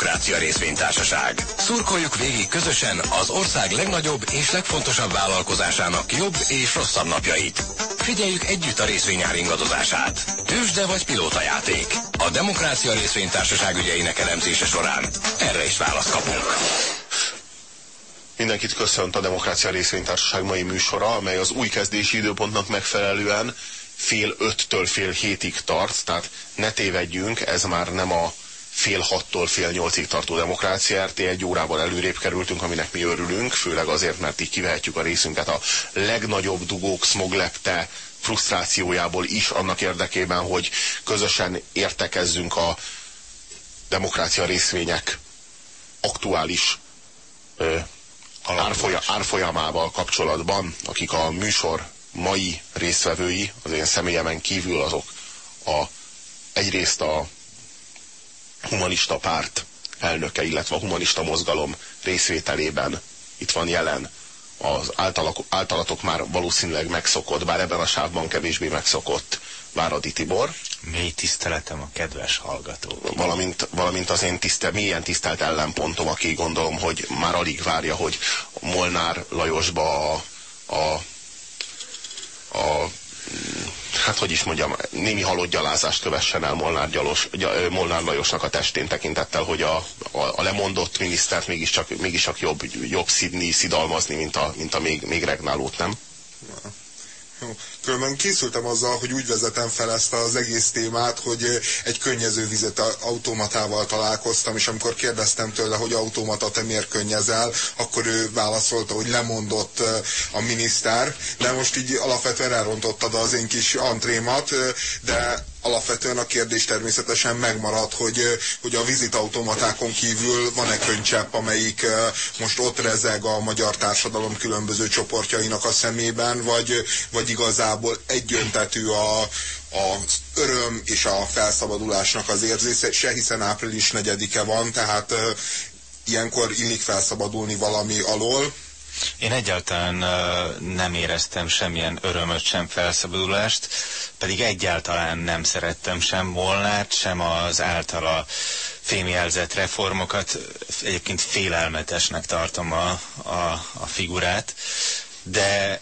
Demokrácia Részvénytársaság. Szurkoljuk végig közösen az ország legnagyobb és legfontosabb vállalkozásának jobb és rosszabb napjait. Figyeljük együtt a részvényár ingadozását. Tősde vagy játék. A Demokrácia Részvénytársaság ügyeinek elemzése során erre is választ kapunk. Mindenkit köszönt a Demokrácia Részvénytársaság mai műsora, amely az új kezdési időpontnak megfelelően fél öttől fél hétig tart, tehát ne tévedjünk, ez már nem a fél hattól fél nyolcig tartó demokrácia RT, egy órával előrébb kerültünk, aminek mi örülünk, főleg azért, mert így kivehetjük a részünket a legnagyobb dugók smoglepte frusztrációjából is annak érdekében, hogy közösen értekezzünk a demokrácia részvények aktuális ö, árfolyam, árfolyamával kapcsolatban, akik a műsor mai résztvevői, az én személyemen kívül azok a, egyrészt a humanista párt elnöke, illetve a humanista mozgalom részvételében itt van jelen az általak, általatok már valószínűleg megszokott, bár ebben a sávban kevésbé megszokott Váradi Tibor. Mély tiszteletem a kedves hallgatók. Valamint, valamint az én tiszte, mélyen tisztelt ellenpontom, aki gondolom, hogy már alig várja, hogy Molnár Lajosba a, a, a hát hogy is mondjam, némi halott gyalázást kövessen el Molnár, Gyalos, Molnár Lajosnak a testén tekintettel, hogy a, a, a lemondott minisztert mégiscsak, mégiscsak jobb, jobb szidni, szidalmazni, mint a, mint a még, még regnálót, nem? Különben készültem azzal, hogy úgy vezetem fel ezt az egész témát, hogy egy könnyező vizet automatával találkoztam, és amikor kérdeztem tőle, hogy automata te miért könnyezel, akkor ő válaszolta, hogy lemondott a miniszter, de most így alapvetően elrontottad az én kis antrémat, de alapvetően a kérdés természetesen megmarad, hogy, hogy a vizitautomatákon kívül van-e könycsepp, amelyik most ott rezeg a magyar társadalom különböző csoportjainak a szemében, vagy, vagy igazából egyöntetű a, az öröm és a felszabadulásnak az érzése, hiszen április 4-e van, tehát ilyenkor illik felszabadulni valami alól, én egyáltalán nem éreztem semmilyen örömöt, sem felszabadulást, pedig egyáltalán nem szerettem sem Molnárt, sem az általa fémjelzett reformokat. Egyébként félelmetesnek tartom a, a, a figurát, de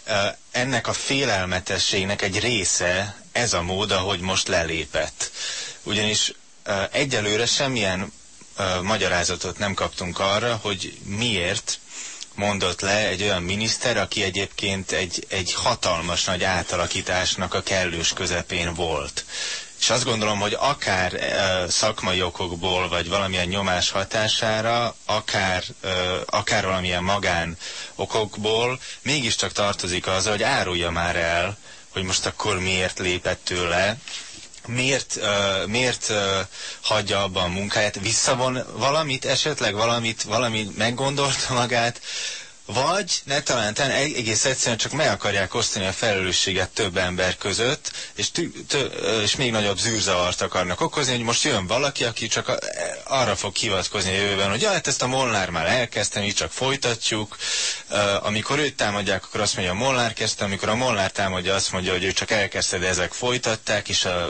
ennek a félelmetességnek egy része ez a mód, ahogy most lelépett. Ugyanis egyelőre semmilyen magyarázatot nem kaptunk arra, hogy miért mondott le egy olyan miniszter, aki egyébként egy, egy hatalmas nagy átalakításnak a kellős közepén volt. És azt gondolom, hogy akár e, szakmai okokból, vagy valamilyen nyomás hatására, akár, e, akár valamilyen magán okokból, mégiscsak tartozik az, hogy árulja már el, hogy most akkor miért lépett tőle, miért, uh, miért uh, hagyja abban a munkáját, visszavon valamit, esetleg valamit, valamit meggondolta magát, vagy ne talán egész egyszerűen csak meg akarják osztani a felelősséget több ember között, és, és még nagyobb zűrzavart akarnak okozni, hogy most jön valaki, aki csak a, arra fog hivatkozni a jövőben, hogy ja, hát ezt a Molnár már elkezdtem, így csak folytatjuk. Uh, amikor őt támadják, akkor azt mondja, a Molnár kezdte, amikor a Molnár támadja, azt mondja, hogy ő csak elkezdte, de ezek folytatták, és a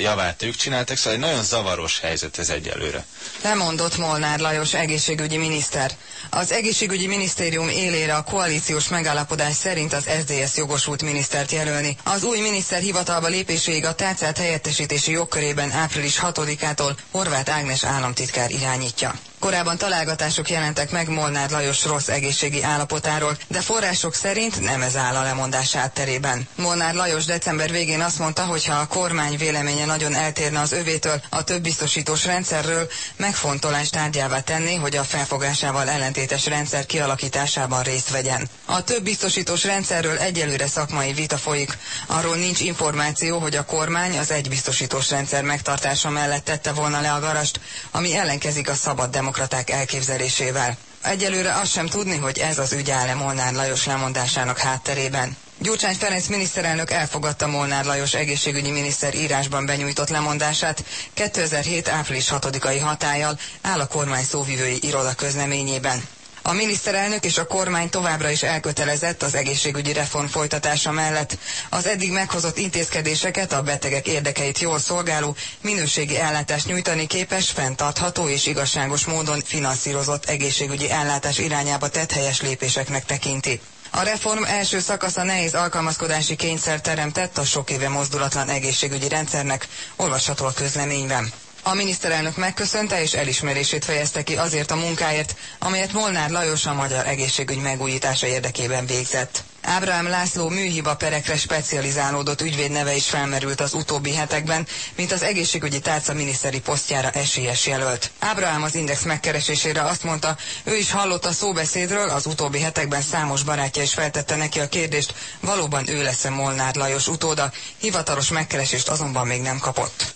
javát ők csináltak, szóval egy nagyon zavaros helyzet ez egyelőre. Lemondott Molnár Lajos egészségügyi miniszter. Az egészségügyi miniszter minisztérium élére a koalíciós megállapodás szerint az SDS jogosult minisztert jelölni. Az új miniszter hivatalba lépéséig a tárcát helyettesítési jogkörében április 6-ától Horváth Ágnes államtitkár irányítja. Korábban találgatások jelentek meg Molnár Lajos rossz egészségi állapotáról, de források szerint nem ez áll a lemondás átterében. Molnár Lajos december végén azt mondta, hogy ha a kormány véleménye nagyon eltérne az övétől a több biztosítós rendszerről, megfontolás tárgyává tenni, hogy a felfogásával ellentétes rendszer kialakításában részt vegyen. A több biztosítós rendszerről egyelőre szakmai vita folyik. Arról nincs információ, hogy a kormány az egy biztosítós rendszer megtartása mellett tette volna le a garast, ami ellenkezik a szabad demokraták elképzelésével. Egyelőre azt sem tudni, hogy ez az ügy áll-e Molnár Lajos lemondásának hátterében. Gyurcsány Ferenc miniszterelnök elfogadta Molnár Lajos egészségügyi miniszter írásban benyújtott lemondását 2007. április 6-ai hatállyal áll a kormány szóvivői iroda közleményében. A miniszterelnök és a kormány továbbra is elkötelezett az egészségügyi reform folytatása mellett. Az eddig meghozott intézkedéseket a betegek érdekeit jól szolgáló, minőségi ellátást nyújtani képes, fenntartható és igazságos módon finanszírozott egészségügyi ellátás irányába tett helyes lépéseknek tekinti. A reform első szakasza nehéz alkalmazkodási kényszer teremtett a sok éve mozdulatlan egészségügyi rendszernek, olvasható a közleményben. A miniszterelnök megköszönte és elismerését fejezte ki azért a munkáért, amelyet Molnár Lajos a magyar egészségügy megújítása érdekében végzett. Ábrahám László műhiba perekre specializálódott ügyvéd neve is felmerült az utóbbi hetekben, mint az egészségügyi tárca miniszteri posztjára esélyes jelölt. Ábrahám az Index megkeresésére azt mondta, ő is hallott a szóbeszédről, az utóbbi hetekben számos barátja is feltette neki a kérdést, valóban ő lesz-e Molnár Lajos utóda, hivatalos megkeresést azonban még nem kapott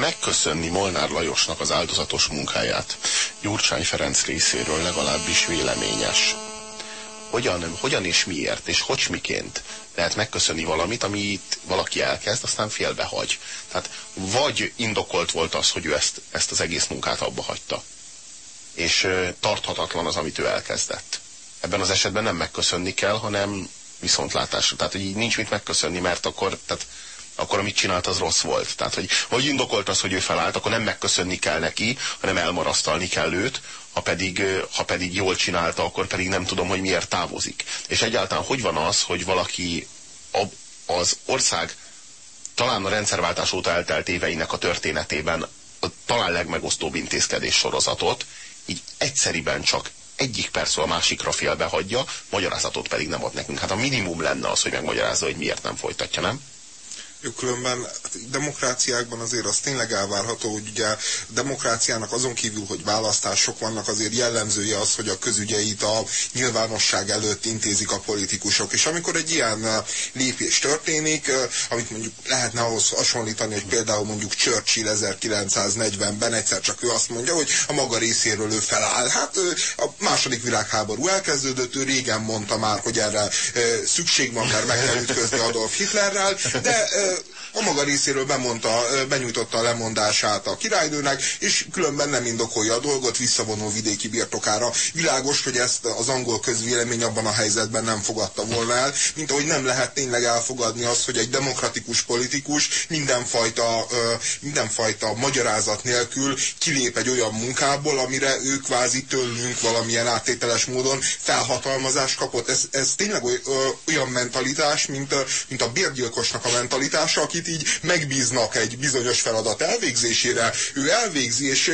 megköszönni Molnár Lajosnak az áldozatos munkáját. Gyurcsány Ferenc részéről legalábbis véleményes. Hogyan, hogyan és miért, és hogy miként lehet megköszönni valamit, amit valaki elkezd, aztán félbehagy. Tehát vagy indokolt volt az, hogy ő ezt, ezt az egész munkát abba hagyta. És tarthatatlan az, amit ő elkezdett. Ebben az esetben nem megköszönni kell, hanem viszontlátásra. Tehát, hogy így nincs mit megköszönni, mert akkor, tehát akkor amit csinált, az rossz volt. Tehát, hogy vagy indokolt az, hogy ő felállt, akkor nem megköszönni kell neki, hanem elmarasztalni kell őt, ha pedig, ha pedig jól csinálta, akkor pedig nem tudom, hogy miért távozik. És egyáltalán hogy van az, hogy valaki az ország talán a rendszerváltás óta eltelt éveinek a történetében a talán legmegosztóbb intézkedés sorozatot, így egyszeriben csak egyik percről a másikra félbehagyja, magyarázatot pedig nem ad nekünk. Hát a minimum lenne az, hogy megmagyarázza, hogy miért nem folytatja, nem? Különben demokráciákban azért az tényleg elvárható, hogy ugye demokráciának azon kívül, hogy választások vannak, azért jellemzője az, hogy a közügyeit a nyilvánosság előtt intézik a politikusok. És amikor egy ilyen uh, lépés történik, uh, amit mondjuk lehetne ahhoz hasonlítani, hogy például mondjuk Churchill 1940-ben egyszer csak ő azt mondja, hogy a maga részéről ő feláll. Hát uh, a második világháború elkezdődött, ő régen mondta már, hogy erre szükség van, mert meg kell ütközni Adolf Hitlerrel, de a maga részéről bemondta, benyújtotta a lemondását a királynőnek, és különben nem indokolja a dolgot, visszavonul vidéki birtokára. Világos, hogy ezt az angol közvélemény abban a helyzetben nem fogadta volna el, mint ahogy nem lehet tényleg elfogadni azt, hogy egy demokratikus politikus mindenfajta, mindenfajta magyarázat nélkül kilép egy olyan munkából, amire ő kvázi tőlünk valamilyen áttételes módon felhatalmazást kapott. Ez, ez tényleg olyan mentalitás, mint, mint a bérgyilkosnak a mentalitás, irányítása, akit így megbíznak egy bizonyos feladat elvégzésére, ő elvégzi, és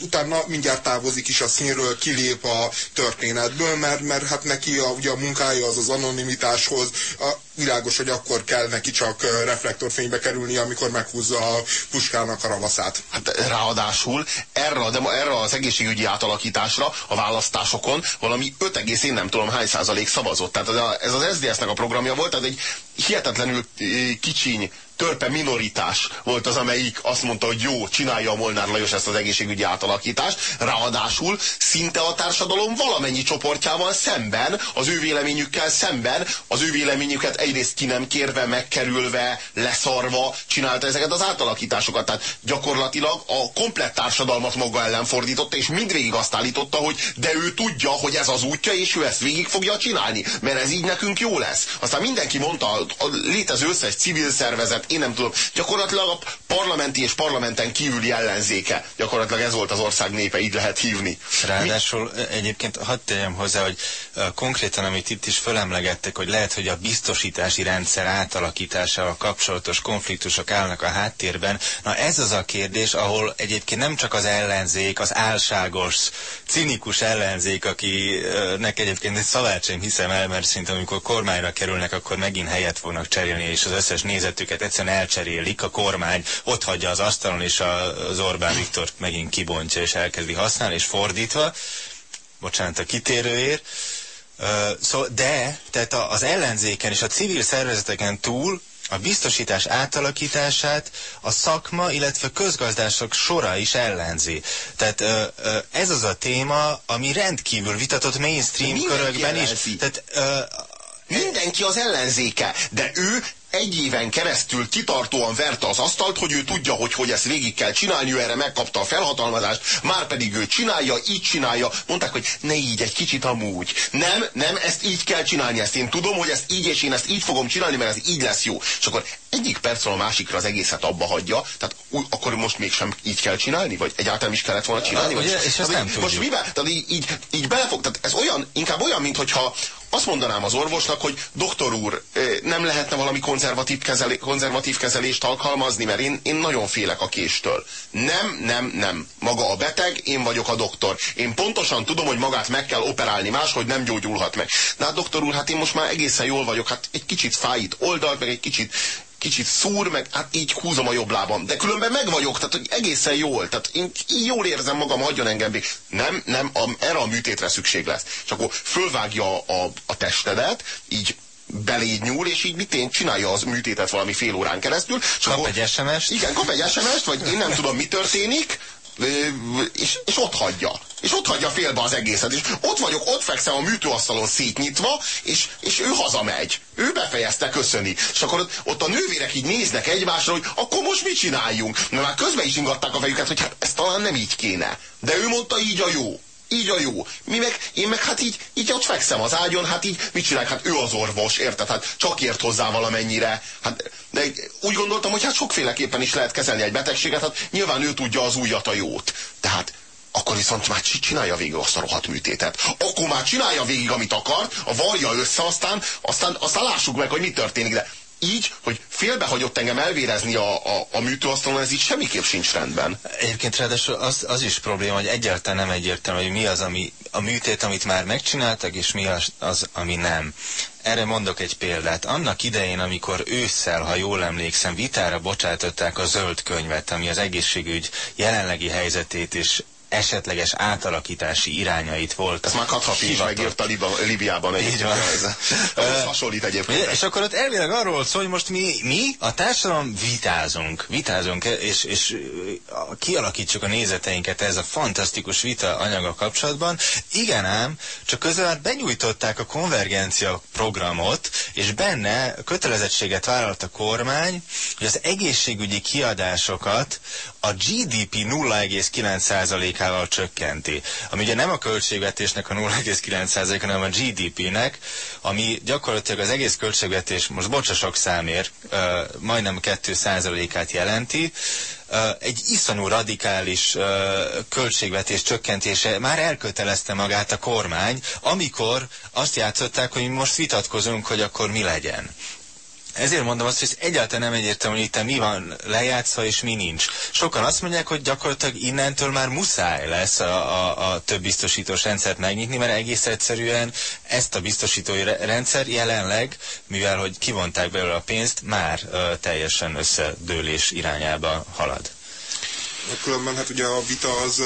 utána mindjárt távozik is a színről, kilép a történetből, mert, mert hát neki a, ugye a munkája az az anonimitáshoz, a, világos, hogy akkor kell neki csak reflektorfénybe kerülni, amikor meghúzza a puskának a ravaszát. Hát ráadásul erre, de erre az egészségügyi átalakításra a választásokon valami 5, én nem tudom hány százalék szavazott. Tehát ez az SZDSZ-nek a programja volt, tehát egy hihetetlenül kicsiny törpe minoritás volt az, amelyik azt mondta, hogy jó, csinálja a Molnár Lajos ezt az egészségügyi átalakítást, ráadásul szinte a társadalom valamennyi csoportjával szemben, az ő véleményükkel szemben, az ő véleményüket egyrészt ki nem kérve, megkerülve, leszarva csinálta ezeket az átalakításokat. Tehát gyakorlatilag a komplett társadalmat maga ellen fordította, és mindvégig azt állította, hogy de ő tudja, hogy ez az útja, és ő ezt végig fogja csinálni, mert ez így nekünk jó lesz. Aztán mindenki mondta, a létező összes civil szervezet, én nem tudom, gyakorlatilag a parlamenti és parlamenten kívüli ellenzéke. Gyakorlatilag ez volt az ország népe, így lehet hívni. Ráadásul Mi? egyébként hadd tegyem hozzá, hogy konkrétan, amit itt is fölemlegettek, hogy lehet, hogy a biztosítási rendszer átalakításával kapcsolatos konfliktusok állnak a háttérben. Na ez az a kérdés, ahol egyébként nem csak az ellenzék, az álságos, cinikus ellenzék, akinek egyébként egy szavát hiszem el, mert szerintem amikor kormányra kerülnek, akkor megint helyet fognak cserélni, és az összes nézetüket egyszerűen elcserélik, a kormány ott hagyja az asztalon, és az Orbán Viktor megint kibontja, és elkezdi használni, és fordítva, bocsánat a kitérőért, de, tehát az ellenzéken és a civil szervezeteken túl a biztosítás átalakítását a szakma, illetve közgazdások sora is ellenzi. Tehát ez az a téma, ami rendkívül vitatott mainstream körökben is. Tehát, Mindenki az ellenzéke, de ő egy éven keresztül kitartóan verte az asztalt, hogy ő tudja, hogy hogy ezt végig kell csinálni, ő erre megkapta a felhatalmazást, már pedig ő csinálja, így csinálja. Mondták, hogy ne így, egy kicsit amúgy. Nem, nem, ezt így kell csinálni, ezt én tudom, hogy ezt így, és én ezt így fogom csinálni, mert ez így lesz jó. És akkor egyik percről a másikra az egészet abba hagyja, tehát ú, akkor most mégsem így kell csinálni, vagy egyáltalán is kellett volna csinálni? Vagy, Ugye, és ezt nem most mivel, tehát így, így, így belefog, tehát ez olyan, inkább olyan, mintha azt mondanám az orvosnak, hogy doktor úr, nem lehetne valami konzervatív, kezelé, konzervatív kezelést alkalmazni, mert én, én nagyon félek a késtől. Nem, nem, nem. Maga a beteg, én vagyok a doktor. Én pontosan tudom, hogy magát meg kell operálni, máshogy nem gyógyulhat meg. De hát doktor úr, hát én most már egészen jól vagyok, hát egy kicsit fájít oldalt, meg egy kicsit kicsit szúr, meg hát így húzom a jobb lábam. De különben meg vagyok, tehát hogy egészen jól. Tehát én így jól érzem magam, hagyjon engem még. Nem, nem, a, erre a műtétre szükség lesz. És akkor fölvágja a, a testedet, így beléd nyúl, és így mit én csinálja az műtétet valami fél órán keresztül. És Kap akkor- egy SMS-t? Igen, kap egy SMS-t, vagy én nem tudom, mi történik, és, és ott hagyja. És ott hagyja félbe az egészet. És ott vagyok, ott fekszem a műtőasztalon szétnyitva, és, és ő hazamegy. Ő befejezte köszöni. És akkor ott, ott a nővérek így néznek egymásra, hogy akkor most mit csináljunk? Mert már közben is ingatták a fejüket, hogy hát ez talán nem így kéne. De ő mondta így a jó. Így a jó. Mi meg, én meg hát így, így ott fekszem az ágyon, hát így mit csinálják? Hát ő az orvos, érted? Hát csak ért hozzá valamennyire. Hát, de úgy gondoltam, hogy hát sokféleképpen is lehet kezelni egy betegséget, hát nyilván ő tudja az újat a jót. Tehát akkor viszont már csi- csinálja végig azt a rohadt műtétet. Akkor már csinálja végig, amit akar, a varja össze, aztán, aztán, aztán lássuk meg, hogy mi történik. De így, hogy félbehagyott engem elvérezni a, a, a műtőasztalon, ez így semmiképp sincs rendben. Egyébként ráadásul az, az is probléma, hogy egyáltalán nem egyértelmű, hogy mi az, ami a műtét, amit már megcsináltak, és mi az, az ami nem. Erre mondok egy példát. Annak idején, amikor ősszel, ha jól emlékszem, vitára bocsátották a zöld könyvet, ami az egészségügy jelenlegi helyzetét és esetleges átalakítási irányait volt. Ezt már Kadhafi is megírta Liba, Libiában. Így van. Ez, ez hasonlít egyébként. És akkor ott elvileg arról szól, hogy most mi, mi a társadalom vitázunk, vitázunk, és, és kialakítsuk a nézeteinket ez a fantasztikus vita anyaga kapcsolatban. Igen ám, csak közel benyújtották a konvergencia programot, és benne kötelezettséget vállalt a kormány, hogy az egészségügyi kiadásokat a GDP 0,9%-ával csökkenti. Ami ugye nem a költségvetésnek a 0,9%, hanem a GDP-nek, ami gyakorlatilag az egész költségvetés, most bocsa sok számért, ö, majdnem 2%-át jelenti, ö, egy iszonyú radikális ö, költségvetés csökkentése már elkötelezte magát a kormány, amikor azt játszották, hogy most vitatkozunk, hogy akkor mi legyen. Ezért mondom azt, hogy egyáltalán nem egyértelmű, hogy itt mi van lejátszva és mi nincs. Sokan azt mondják, hogy gyakorlatilag innentől már muszáj lesz a, a, a több biztosítós rendszert megnyitni, mert egész egyszerűen ezt a biztosítói re- rendszer jelenleg, mivel hogy kivonták belőle a pénzt, már ö, teljesen összedőlés irányába halad. Különben hát ugye a vita az,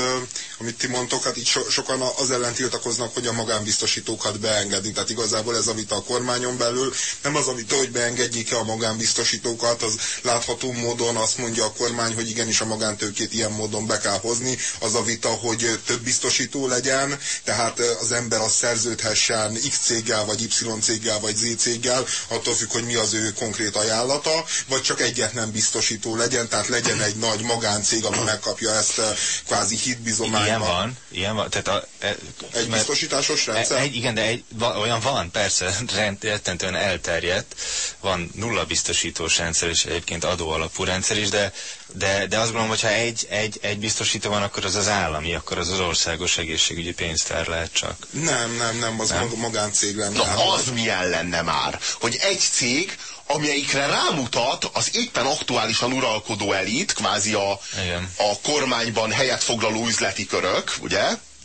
amit ti mondtok, hát így so, sokan az ellen tiltakoznak, hogy a magánbiztosítókat beengedni. Tehát igazából ez a vita a kormányon belül nem az a vita, hogy beengedjék-e a magánbiztosítókat, az látható módon azt mondja a kormány, hogy igenis a magántőkét ilyen módon be kell hozni. Az a vita, hogy több biztosító legyen, tehát az ember az szerződhessen X céggel, vagy Y céggel, vagy Z céggel, attól függ, hogy mi az ő konkrét ajánlata, vagy csak egyetlen biztosító legyen, tehát legyen egy nagy magáncég, ami megkapja ezt ö, kvázi hitbizományban. Ilyen van, ilyen van. Tehát a, e, Egy mert- biztosításos rendszer? Egy, igen, de egy, va, olyan van, persze, rend, rettentően elterjedt. Van nulla biztosítós rendszer és egyébként adó alapú rendszer is, de, de, de azt gondolom, hogyha egy, egy, egy biztosító van, akkor az az állami, akkor az az országos egészségügyi pénztár lehet csak. Nem, nem, nem, az nem? magáncég lenne. Na az milyen lenne már, hogy egy cég, amelyikre rámutat az éppen aktuálisan uralkodó elit, kvázi a, Igen. a kormányban helyet foglaló üzleti körök, ugye?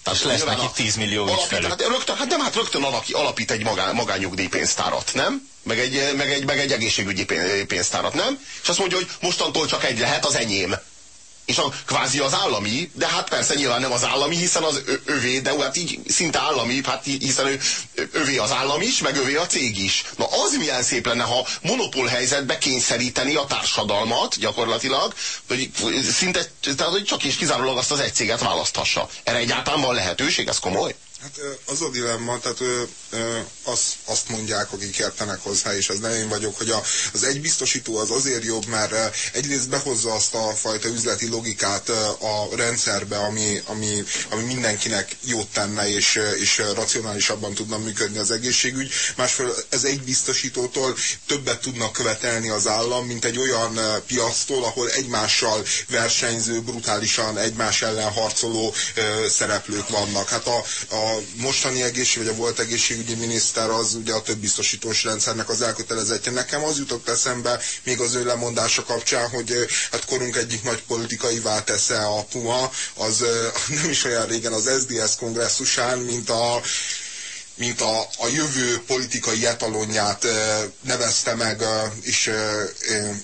Tehát És lesz nyilván neki a- 10 millió ügyfelük. hát, rögtön, hát nem, hát rögtön alaki, alapít egy magán, magányugdíjpénztárat, nem? Meg egy, meg, egy, meg egy egészségügyi pén- pénztárat, nem? És azt mondja, hogy mostantól csak egy lehet, az enyém. És a kvázi az állami, de hát persze nyilván nem az állami, hiszen az övé, de hát így szinte állami, hát í- hiszen ő, övé az állam is, meg övé a cég is. Na az milyen szép lenne, ha monopól helyzetbe kényszeríteni a társadalmat gyakorlatilag, hogy szinte, tehát hogy csak és kizárólag azt az egy céget választhassa. Erre egyáltalán van lehetőség, ez komoly? Hát ö, az a dilemma, tehát ö, ö, az, azt mondják, akik értenek hozzá, és ez nem én vagyok, hogy a, az egybiztosító az azért jobb, mert egyrészt behozza azt a fajta üzleti logikát a rendszerbe, ami, ami, ami mindenkinek jót tenne, és, és racionálisabban tudna működni az egészségügy. Másfél ez egy biztosítótól többet tudnak követelni az állam, mint egy olyan piactól, ahol egymással versenyző, brutálisan egymás ellen harcoló szereplők vannak. Hát a, a mostani egészség, vagy a volt egészségügyi miniszter az ugye a több biztosítós rendszernek az elkötelezettje. Nekem az jutott eszembe még az ő lemondása kapcsán, hogy hát korunk egyik nagy politikai váltesze a Puma, az nem is olyan régen az SDS kongresszusán, mint a mint a, a jövő politikai etalonját nevezte meg és,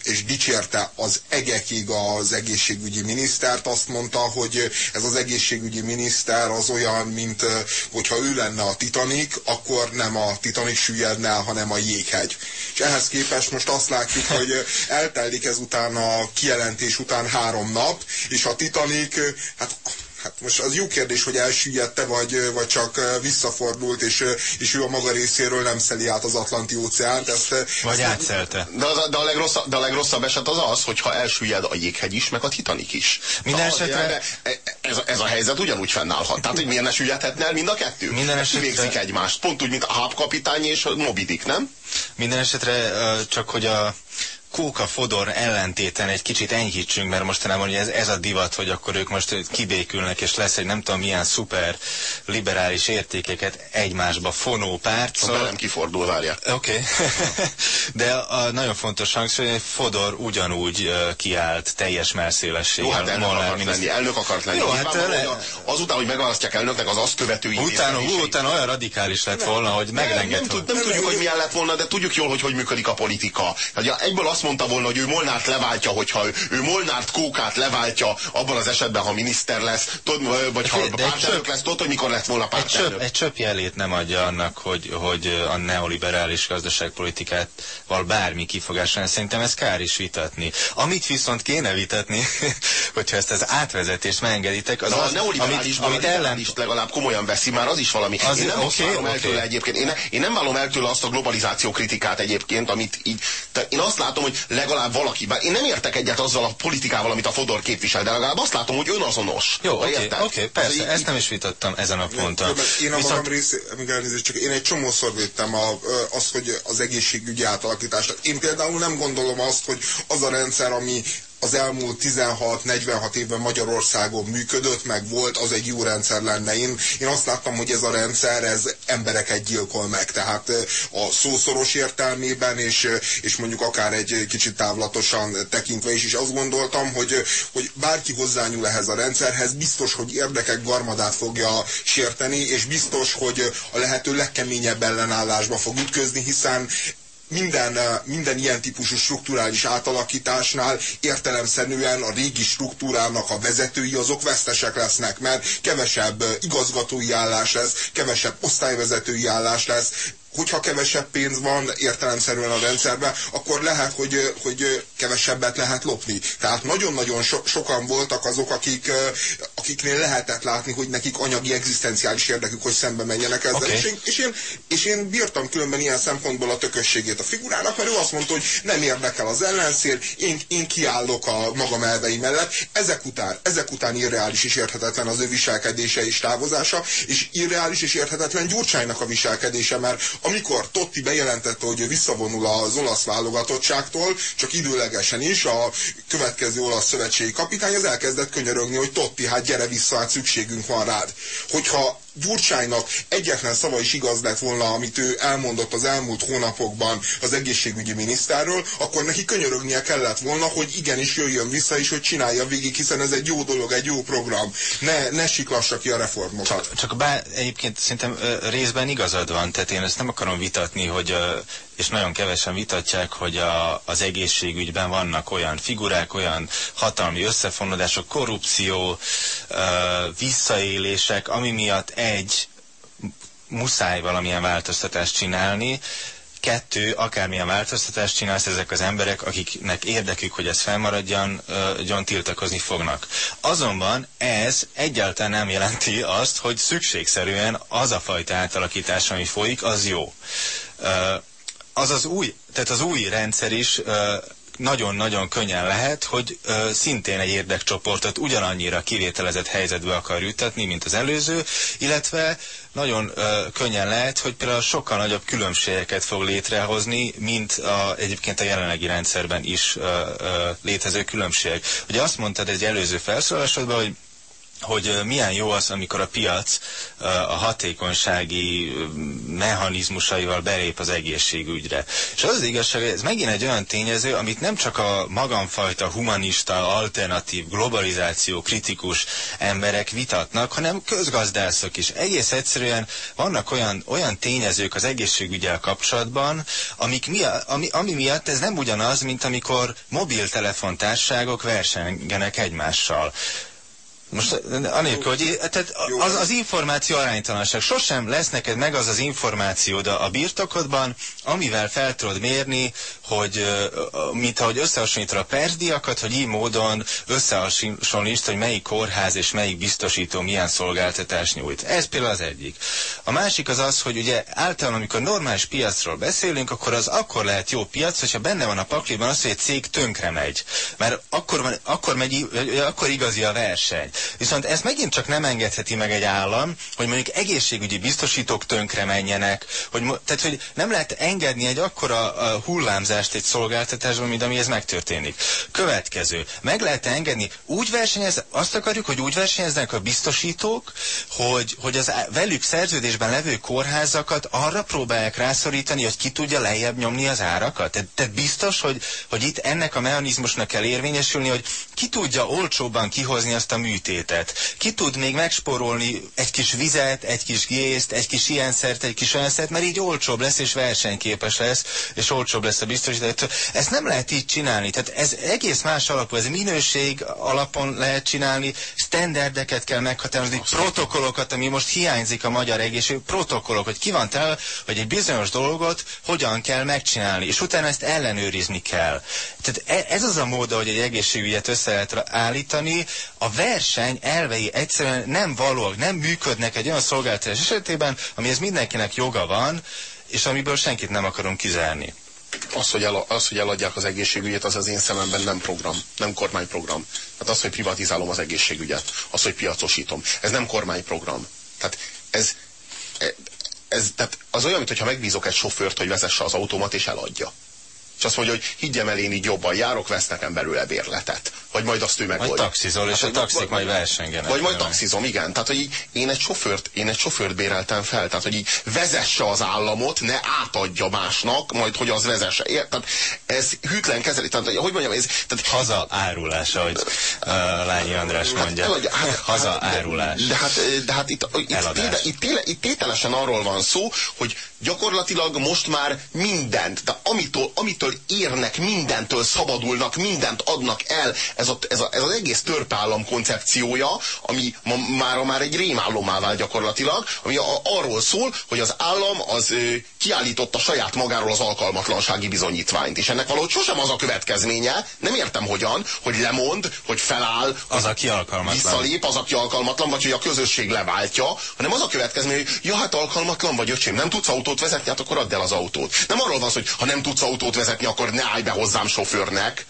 és dicsérte az egekig az egészségügyi minisztert. Azt mondta, hogy ez az egészségügyi miniszter az olyan, mint hogyha ő lenne a Titanic, akkor nem a Titanic süllyedne hanem a jéghegy. És ehhez képest most azt látjuk, hogy eltelik ezután a kijelentés után három nap, és a Titanic, hát Hát most az jó kérdés, hogy elsüllyedte, vagy, vagy csak visszafordult, és, és ő a maga részéről nem szeli át az Atlanti óceánt. Ezt, vagy ezt, átszelte. De, de, a legrosszabb, de a legrosszabb eset az az, hogyha elsüllyed a jéghegy is, meg a Titanic is. Minden esetre... Ez, ez a helyzet ugyanúgy fennállhat. Tehát, hogy miért ne süllyedhetne el mind a kettő? Minden esetre... Végzik egymást. Pont úgy, mint a hápkapitány és a Mobidik, nem? Minden esetre csak, hogy a Kóka-Fodor ellentéten egy kicsit enyhítsünk, mert mostanában ugye ez, ez a divat, hogy akkor ők most kibékülnek, és lesz egy nem tudom milyen szuper liberális értékeket egymásba fonó párt. Szóval... nem kifordul, várja. Oké. Okay. De a nagyon fontos hangsúly, hogy Fodor ugyanúgy kiállt teljes melszélességgel. Jó, hát elnök akart lenni, elnök akart lenni. Jó, hát le... azután, hogy megválasztják elnöknek, az azt követő Utána, hú, utána olyan radikális lett volna, hogy megrenget. Nem, nem, nem, tudjuk, hogy milyen lett volna, de tudjuk jól, hogy hogy működik a politika. Tehát egyből azt mondta volna, hogy ő Molnárt leváltja, hogyha ő, ő Molnárt Kókát leváltja abban az esetben, ha miniszter lesz, tud, vagy ha pártelnök lesz, tudod, hogy mikor lett volna pártelnök. Egy csöpp, egy csöpp jelét nem adja annak, hogy, hogy a neoliberális gazdaságpolitikával bármi kifogásra. Szerintem ez kár is vitatni. Amit viszont kéne vitatni, hogyha ezt az átvezetést megengeditek, az, Na, az, a neoliberális, amit, amit ellen... legalább komolyan veszi, már az is valami. Az, én nem okay, vállom okay. el tőle egyébként. Én, én nem vállom el tőle azt a globalizáció kritikát egyébként, amit így, te, én azt látom, hogy legalább valaki, bár én nem értek egyet azzal a politikával, amit a Fodor képvisel, de legalább azt látom, hogy önazonos. Jó, oké, okay, okay, persze, így, ezt nem is vitattam ezen a ponton. Én a Viszont... magam részéről, csak én egy csomószor védtem a, azt, hogy az egészségügyi átalakítást. Én például nem gondolom azt, hogy az a rendszer, ami az elmúlt 16-46 évben Magyarországon működött, meg volt, az egy jó rendszer lenne. Én, én azt láttam, hogy ez a rendszer, ez embereket gyilkol meg. Tehát a szószoros értelmében, és, és mondjuk akár egy kicsit távlatosan tekintve is, is azt gondoltam, hogy, hogy bárki hozzányúl ehhez a rendszerhez, biztos, hogy érdekek garmadát fogja sérteni, és biztos, hogy a lehető legkeményebb ellenállásba fog ütközni, hiszen minden, eh, minden ilyen típusú strukturális átalakításnál értelemszerűen a régi struktúrának a vezetői azok vesztesek lesznek, mert kevesebb eh, igazgatói állás lesz, kevesebb osztályvezetői állás lesz, hogyha kevesebb pénz van értelemszerűen a rendszerben, akkor lehet, hogy, hogy kevesebbet lehet lopni. Tehát nagyon-nagyon so, sokan voltak azok, akik, akiknél lehetett látni, hogy nekik anyagi egzisztenciális érdekük, hogy szembe menjenek ezzel. Okay. És, én, és, én, és én bírtam különben ilyen szempontból a tökösségét a figurának, mert ő azt mondta, hogy nem érdekel az ellenszél, én, én kiállok a magam elvei mellett. Ezek után, ezek után irreális és érthetetlen az ő viselkedése és távozása, és irreális és érthetetlen Gyurcsánynak a viselkedése, mert amikor Totti bejelentette, hogy visszavonul az olasz válogatottságtól, csak időlegesen is, a következő olasz szövetségi kapitány az elkezdett könyörögni, hogy Totti, hát gyere vissza, hát szükségünk van rád. Hogyha Gyurcsánynak egyetlen szava is igaz lett volna, amit ő elmondott az elmúlt hónapokban az egészségügyi miniszterről, akkor neki könyörögnie kellett volna, hogy igenis jöjjön vissza, és hogy csinálja végig, hiszen ez egy jó dolog, egy jó program. Ne, ne siklassa ki a reformokat. Csak, csak bár egyébként szerintem részben igazad van, tehát én ezt nem akarom vitatni, hogy és nagyon kevesen vitatják, hogy a, az egészségügyben vannak olyan figurák, olyan hatalmi összefonódások, korrupció, visszaélések, ami miatt egy, muszáj valamilyen változtatást csinálni, kettő, akármilyen változtatást csinálsz, ezek az emberek, akiknek érdekük, hogy ez felmaradjon, gyon tiltakozni fognak. Azonban ez egyáltalán nem jelenti azt, hogy szükségszerűen az a fajta átalakítás, ami folyik, az jó. Az az új, tehát az új rendszer is nagyon-nagyon könnyen lehet, hogy ö, szintén egy érdekcsoportot ugyanannyira kivételezett helyzetbe akar jutatni, mint az előző, illetve nagyon ö, könnyen lehet, hogy például sokkal nagyobb különbségeket fog létrehozni, mint a, egyébként a jelenlegi rendszerben is ö, ö, létező különbség. Ugye azt mondtad egy előző felszólásodban, hogy hogy milyen jó az, amikor a piac a hatékonysági mechanizmusaival belép az egészségügyre. És az az igazság, ez megint egy olyan tényező, amit nem csak a magamfajta humanista, alternatív, globalizáció kritikus emberek vitatnak, hanem közgazdászok is. Egész egyszerűen vannak olyan, olyan tényezők az egészségügyel kapcsolatban, amik mi, ami, ami miatt ez nem ugyanaz, mint amikor mobiltelefontárságok versengenek egymással. Most anélkül, hogy tehát az, az információ aránytalanság. Sosem lesz neked meg az az információd a birtokodban, amivel fel tudod mérni, hogy mint ahogy összehasonlítod a persdiakat, hogy így módon összehasonlítsd, hogy melyik kórház és melyik biztosító milyen szolgáltatást nyújt. Ez például az egyik. A másik az az, hogy ugye általában, amikor normális piacról beszélünk, akkor az akkor lehet jó piac, hogyha benne van a pakliban az, hogy egy cég tönkre megy. Mert akkor, van, akkor, megy, akkor igazi a verseny. Viszont ezt megint csak nem engedheti meg egy állam, hogy mondjuk egészségügyi biztosítók tönkre menjenek, hogy, tehát hogy nem lehet engedni egy akkora hullámzást egy szolgáltatásban, mint ami ez megtörténik. Következő. Meg lehet engedni, úgy versenyez, azt akarjuk, hogy úgy versenyeznek a biztosítók, hogy, hogy az velük szerződésben levő kórházakat arra próbálják rászorítani, hogy ki tudja lejjebb nyomni az árakat. Tehát, tehát biztos, hogy, hogy itt ennek a mechanizmusnak kell érvényesülni, hogy ki tudja olcsóbban kihozni azt a műt műtétet. Ki tud még megsporolni egy kis vizet, egy kis gészt, egy kis ilyen szert, egy kis olyan szert, mert így olcsóbb lesz és versenyképes lesz, és olcsóbb lesz a biztosítás. Ezt nem lehet így csinálni. Tehát ez egész más alapú, ez minőség alapon lehet csinálni, standardeket kell meghatározni, protokollokat, ami most hiányzik a magyar egészség, protokollok, hogy ki van tel, hogy egy bizonyos dolgot hogyan kell megcsinálni, és utána ezt ellenőrizni kell. Tehát e, ez az a mód, hogy egy egészségügyet össze lehet állítani. A verseny verseny elvei egyszerűen nem valóak, nem működnek egy olyan szolgáltatás esetében, amihez mindenkinek joga van, és amiből senkit nem akarunk kizárni. Az hogy, el, az, hogy eladják az egészségügyet, az az én szememben nem program, nem kormányprogram. Tehát az, hogy privatizálom az egészségügyet, az, hogy piacosítom, ez nem kormányprogram. Tehát ez, ez tehát az olyan, mintha megbízok egy sofőrt, hogy vezesse az automat és eladja. És azt mondja, hogy higgyem el, én így jobban járok, vesz nekem belőle bérletet. Vagy majd azt ő megoldja. Vagy taxizol, és hát, a taxik vagy, majd versengenek. Vagy majd taxizom, igen. Tehát, hogy így, én egy sofőrt, én egy sofőrt béreltem fel, tehát, hogy így vezesse az államot, ne átadja másnak, majd hogy az vezesse. Tehát ez hűtlen kezeli, tehát, hogy mondjam, ez... Tehát, Haza árulás, ahogy uh, Lányi András hát mondja. Hát, hát, Haza árulás. De, de hát, de hát itt, itt, téte, itt, téle, itt tételesen arról van szó, hogy gyakorlatilag most már mindent, de amitől, amitől érnek, mindentől szabadulnak, mindent adnak el. Ez, a, ez, a, ez az egész törpállam koncepciója, ami ma, már, már egy rémállomá vált gyakorlatilag, ami a, arról szól, hogy az állam az ö, kiállította saját magáról az alkalmatlansági bizonyítványt. És ennek valahogy sosem az a következménye, nem értem hogyan, hogy lemond, hogy feláll, az, aki alkalmatlan. visszalép, az, aki alkalmatlan, vagy hogy a közösség leváltja, hanem az a következménye, hogy ja, hát alkalmatlan vagy, öcsém, nem tudsz autót vezetni, hát akkor add el az autót. Nem arról van hogy ha nem tudsz autót vezetni, akkor ne állj be hozzám sofőrnek,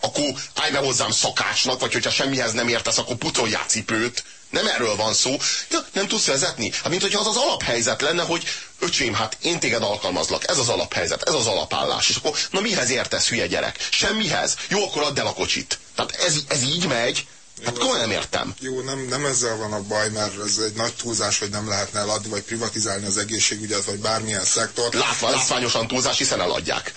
akkor állj be hozzám szakácsnak, vagy hogyha semmihez nem értesz, akkor pucoljál cipőt. Nem erről van szó. Ja, nem tudsz vezetni? Hát mint hogyha az az alaphelyzet lenne, hogy öcsém, hát én téged alkalmazlak. Ez az alaphelyzet, ez az alapállás. És akkor, na mihez értesz, hülye gyerek? Semmihez. Jó, akkor add el a kocsit. Tehát ez, ez így megy, Hát komolyan nem értem. Jó, nem, nem ezzel van a baj, mert ez egy nagy túlzás, hogy nem lehetne eladni, vagy privatizálni az egészségügyet, vagy bármilyen szektort. Látva, látványosan túlzás, hiszen eladják.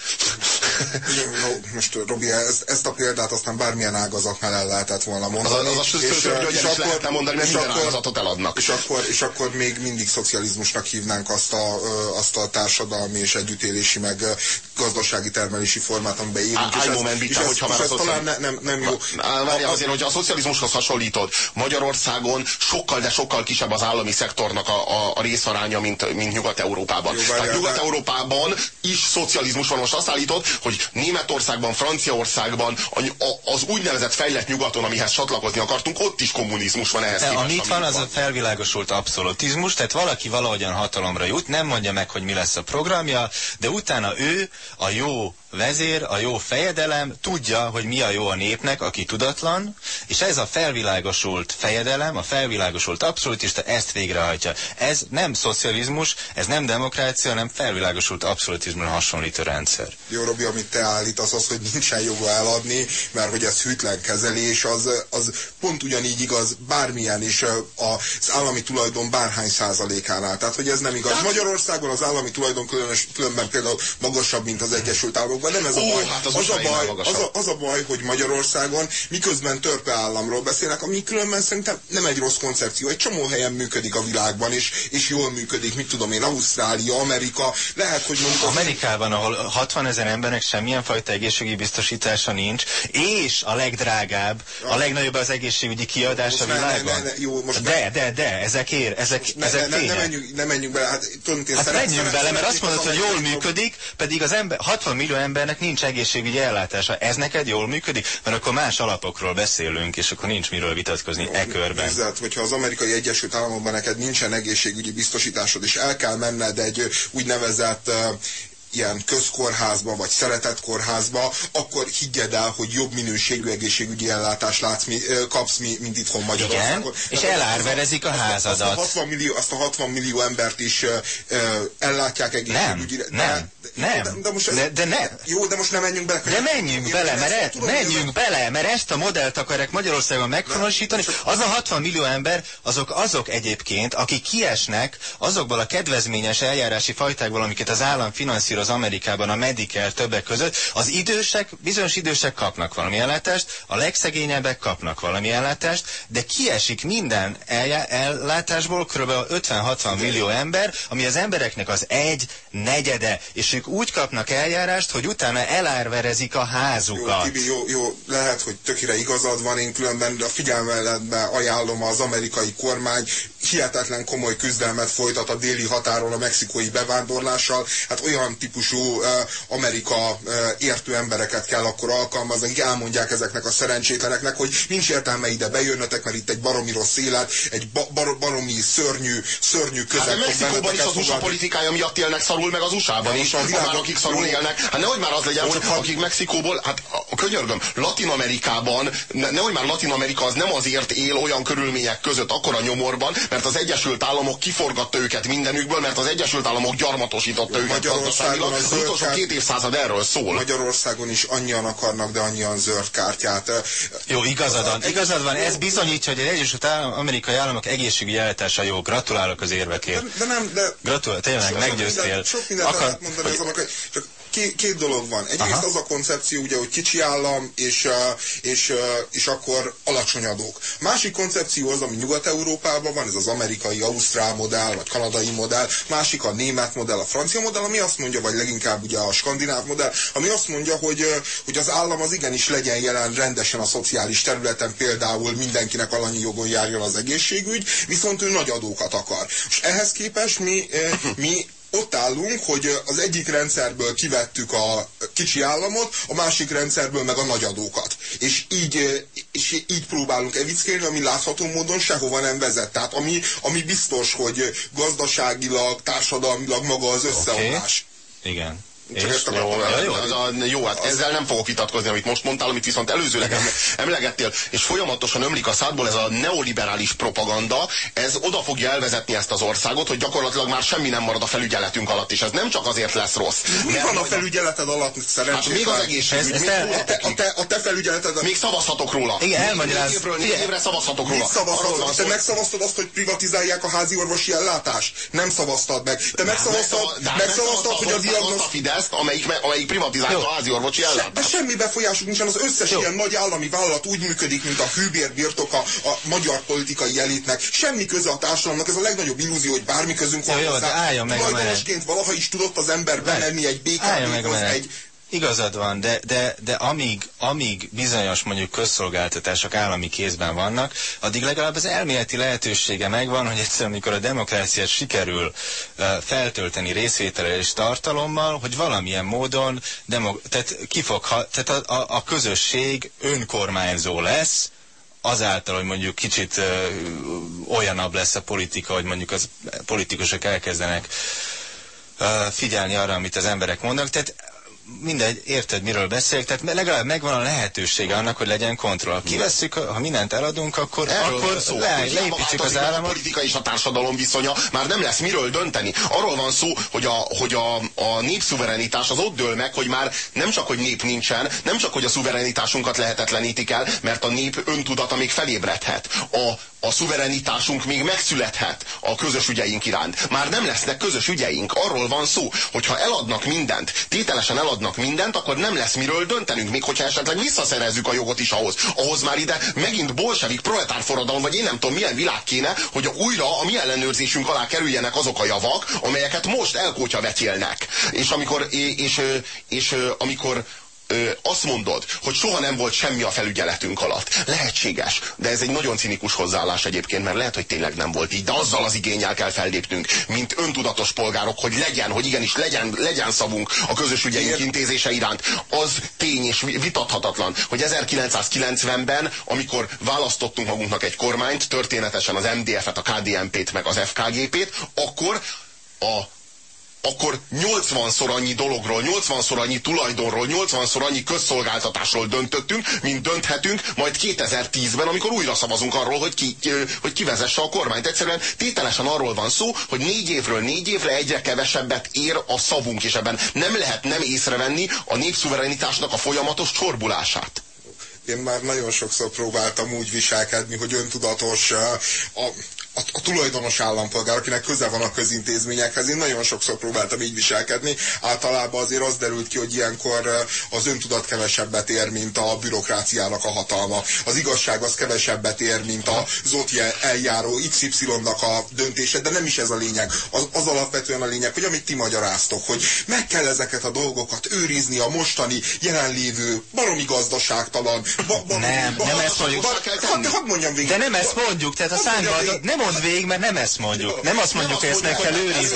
Most Robi, ezt, ezt a példát aztán bármilyen ágazatnál el lehetett volna mondani. Az, az, az és, hogy és is lehetne mondani, mert minden akkor, ágazatot eladnak. És akkor, és akkor még mindig szocializmusnak hívnánk azt a, azt a társadalmi és együttélési meg gazdasági termelési formát, amiben élünk. Á, moment, Bita, hogyha már a talán ne, nem, nem jó. Várjál azért, hogyha a szocializmushoz hasonlítod, Magyarországon sokkal, de sokkal kisebb az állami szektornak a, a, a részaránya, mint, mint Nyugat-Európában. Tehát Nyugat-Európában is szocializmus van. Most azt állítod, hogy Németországban, Franciaországban, a, a, az úgynevezett fejlett nyugaton, amihez csatlakozni akartunk, ott is kommunizmus van ehhez képest. Amit van, az a felvilágosult abszolutizmus, tehát valaki valahogyan hatalomra jut, nem mondja meg, hogy mi lesz a programja, de utána ő a jó vezér, a jó fejedelem tudja, hogy mi a jó a népnek, aki tudatlan, és ez a felvilágosult fejedelem, a felvilágosult abszolutista ezt végrehajtja. Ez nem szocializmus, ez nem demokrácia, hanem felvilágosult abszolutizmus hasonlító rendszer. Jó, Robi, amit te állítasz, az, hogy nincsen joga eladni, mert hogy ez hűtlen kezelés, az, az pont ugyanígy igaz bármilyen, és az állami tulajdon bárhány százalékánál. Tehát, hogy ez nem igaz. Magyarországon az állami tulajdon különös, különben például magasabb, mint az Egyesült Államokban, országban nem ez a Ó, baj. Hát az, az, a baj az, a, az a baj, hogy Magyarországon miközben törpe államról beszélnek, ami különben szerintem nem egy rossz koncepció. Egy csomó helyen működik a világban, és, és jól működik, mit tudom én, Ausztrália, Amerika, lehet, hogy mondjuk... Amerikában, ahol 60 ezer embernek semmilyen fajta egészségügyi biztosítása nincs, és a legdrágább, a legnagyobb az egészségügyi kiadás a világban. Ne, ne, ne, jó, most de, de, de, ezek ér, ezek, ne, ezek ne, ne, ne, menjünk, ne menjünk bele, hát hát menjünk bele, mert azt mondod, hogy jól működik, pedig az ember, 60 millió ember embernek nincs egészségügyi ellátása. Ez neked jól működik? Mert akkor más alapokról beszélünk, és akkor nincs miről vitatkozni e körben. Nézd, hogyha az amerikai Egyesült Államokban neked nincsen egészségügyi biztosításod, és el kell menned egy úgynevezett ilyen közkórházba, vagy szeretett kórházba, akkor higgyed el, hogy jobb minőségű egészségügyi ellátást látsz, mi, kapsz, mi, mint itthon Magyarországon. Igen, és elárverezik a házadat. Azt a 60 millió, azt a 60 millió embert is uh, ellátják egészségügyire. Nem, nem, nem. De, de, most, de, de nem. Jó, de most nem menjünk bele. De menjünk bele, mert, e, tudom, menjünk bele, mert ezt a modellt akarják Magyarországon meghonosítani. Az a 60 millió ember, azok azok egyébként, akik kiesnek azokból a kedvezményes eljárási fajtákból, amiket az állam finanszíroz az Amerikában a Medicare többek között, az idősek, bizonyos idősek kapnak valami ellátást, a legszegényebbek kapnak valami ellátást, de kiesik minden ellátásból kb. 50-60 millió ember, ami az embereknek az egy negyede, és ők úgy kapnak eljárást, hogy utána elárverezik a házukat. Jó, Tibi, jó, jó, lehet, hogy tökére igazad van, én különben a figyelmeletbe ajánlom az amerikai kormány, hihetetlen komoly küzdelmet folytat a déli határon a mexikói bevándorlással, hát olyan típus típusú Amerika értő embereket kell akkor alkalmazni, akik elmondják ezeknek a szerencsétleneknek, hogy nincs értelme ide bejönnetek, mert itt egy baromi rossz élet, egy ba bar baromi szörnyű, szörnyű közeg. Hát Mexikóban is az USA politikája miatt élnek szarul, meg az USA-ban is, a világon, akik szarul élnek. Hát nehogy már az legyen, hogy akik Mexikóból, hát a könyörgöm, Latin Amerikában, ne, nehogy már Latin Amerika az nem azért él olyan körülmények között akkora nyomorban, mert az Egyesült Államok kiforgatta őket mindenükből, mert az Egyesült Államok gyarmatosította őket gazdaságilag Magyarországon az utolsó két évszázad erről szól. Magyarországon is annyian akarnak, de annyian zöld kártyát. Jó, igazad van. Igazad van. Ez bizonyítja, hogy az Egyesült Amerikai Államok egészségügyi ellátása jó. Gratulálok az érvekért. De, de nem, de... Gratulálok, tényleg, meggyőztél. Sok mindent Akar... lehet mondani az amerikai... Csak két, két dolog van. Egyrészt Aha. az a koncepció, ugye, hogy kicsi állam, és, és, és akkor alacsony adók. Másik koncepció az, ami Nyugat-Európában van, ez az amerikai, ausztrál modell, vagy kanadai modell, másik a német modell, a francia modell, ami azt mondja, vagy leginkább ugye a skandináv modell, ami azt mondja, hogy, hogy az állam az igenis legyen jelen rendesen a szociális területen, például mindenkinek alanyi jogon járjon az egészségügy, viszont ő nagy adókat akar. És ehhez képest mi, mi ott állunk, hogy az egyik rendszerből kivettük a kicsi államot, a másik rendszerből meg a nagyadókat. És így, és így próbálunk evickélni, ami látható módon sehova nem vezet. Tehát ami, ami biztos, hogy gazdaságilag, társadalmilag maga az összeomlás. Okay. Igen. Csak ezt jó, jó, az a, jó, hát ezzel nem fogok vitatkozni, amit most mondtál, amit viszont előzőleg emlegettél, és folyamatosan ömlik a szádból ez a neoliberális propaganda, ez oda fogja elvezetni ezt az országot, hogy gyakorlatilag már semmi nem marad a felügyeletünk alatt, és ez nem csak azért lesz rossz. Mi van a felügyeleted alatt Hát még az egészségügy, ez, ez még a, te, a, te, a te felügyeleted... Még szavazhatok róla. Igen, elmagyaráz. Négy évről négy évre szavazhatok róla. Szavazhatod, te megszavaztad azt, hogy privatizálják a házi orvosi ellátást? Nem szavaztad meg. Te megszavaztad, megszavaztad hogy a diagnosz Fideszt, amelyik, amelyik privatizálta a házi orvosi ellátást. De semmi befolyásuk nincsen, az összes Jó. ilyen nagy állami vállalat úgy működik, mint a hűbér birtok a, a magyar politikai elitnek. Semmi köze a társadalomnak, ez a legnagyobb illúzió, hogy bármi közünk van jó, hozzá. Jó, de álljon meg Tulajdonosként valaha is tudott az ember bemenni egy békát, egy Igazad van, de, de, de amíg, amíg bizonyos mondjuk közszolgáltatások állami kézben vannak, addig legalább az elméleti lehetősége megvan, hogy egyszer, amikor a demokráciát sikerül uh, feltölteni részvétele és tartalommal, hogy valamilyen módon demo, tehát kifog, tehát a, a, a közösség önkormányzó lesz, azáltal, hogy mondjuk kicsit uh, olyanabb lesz a politika, hogy mondjuk az politikusok elkezdenek uh, figyelni arra, amit az emberek mondanak. Tehát mindegy, érted, miről beszélek, tehát legalább megvan a lehetősége annak, hogy legyen kontroll. Kivesszük, ha mindent eladunk, akkor, Erről akkor szó, le, leépítjük az államot. A politika és a társadalom viszonya már nem lesz miről dönteni. Arról van szó, hogy a, hogy a, a népszuverenitás az ott dől meg, hogy már nem csak, hogy nép nincsen, nem csak, hogy a szuverenitásunkat lehetetlenítik el, mert a nép öntudata még felébredhet. A, a szuverenitásunk még megszülethet a közös ügyeink iránt. Már nem lesznek közös ügyeink. Arról van szó, hogy ha eladnak mindent, tételesen eladnak mindent, akkor nem lesz miről döntenünk, még hogyha esetleg visszaszerezzük a jogot is ahhoz. Ahhoz már ide megint bolsevik, proletár forradalom, vagy én nem tudom milyen világ kéne, hogy újra a mi ellenőrzésünk alá kerüljenek azok a javak, amelyeket most elkótya vetélnek. És amikor, és, és, és amikor ö, azt mondod, hogy soha nem volt semmi a felügyeletünk alatt. Lehetséges, de ez egy nagyon cinikus hozzáállás egyébként, mert lehet, hogy tényleg nem volt így, de azzal az igényel kell fellépnünk, mint öntudatos polgárok, hogy legyen, hogy igenis legyen, legyen szavunk a közös ügyeink intézése iránt. Az tény és vitathatatlan, hogy 1990-ben, amikor választottunk magunknak egy kormányt, történetesen az MDF-et, a KDNP-t, meg az FKGP-t, akkor a akkor 80-szor annyi dologról, 80-szor annyi tulajdonról, 80-szor annyi közszolgáltatásról döntöttünk, mint dönthetünk majd 2010-ben, amikor újra szavazunk arról, hogy ki, hogy ki vezesse a kormányt. Egyszerűen tételesen arról van szó, hogy négy évről négy évre egyre kevesebbet ér a szavunk, és ebben nem lehet nem észrevenni a népszuverenitásnak a folyamatos csorbulását én már nagyon sokszor próbáltam úgy viselkedni, hogy öntudatos a, a, a tulajdonos állampolgár, akinek köze van a közintézményekhez. Én nagyon sokszor próbáltam így viselkedni. Általában azért az derült ki, hogy ilyenkor az öntudat kevesebbet ér, mint a bürokráciának a hatalma. Az igazság az kevesebbet ér, mint az ott eljáró XY-nak a döntése, de nem is ez a lényeg. Az, az alapvetően a lényeg, hogy amit ti magyaráztok, hogy meg kell ezeket a dolgokat őrizni a mostani jelenlévő baromi gazdaságtalan. Ba, ba, nem, ba, nem ezt mondjuk. Ba, hadd had mondjam végig. De nem ezt mondjuk, tehát a számba, nem mond végig, mert nem ezt mondjuk. Nem azt mondjuk, hogy ezt meg kell őrizni.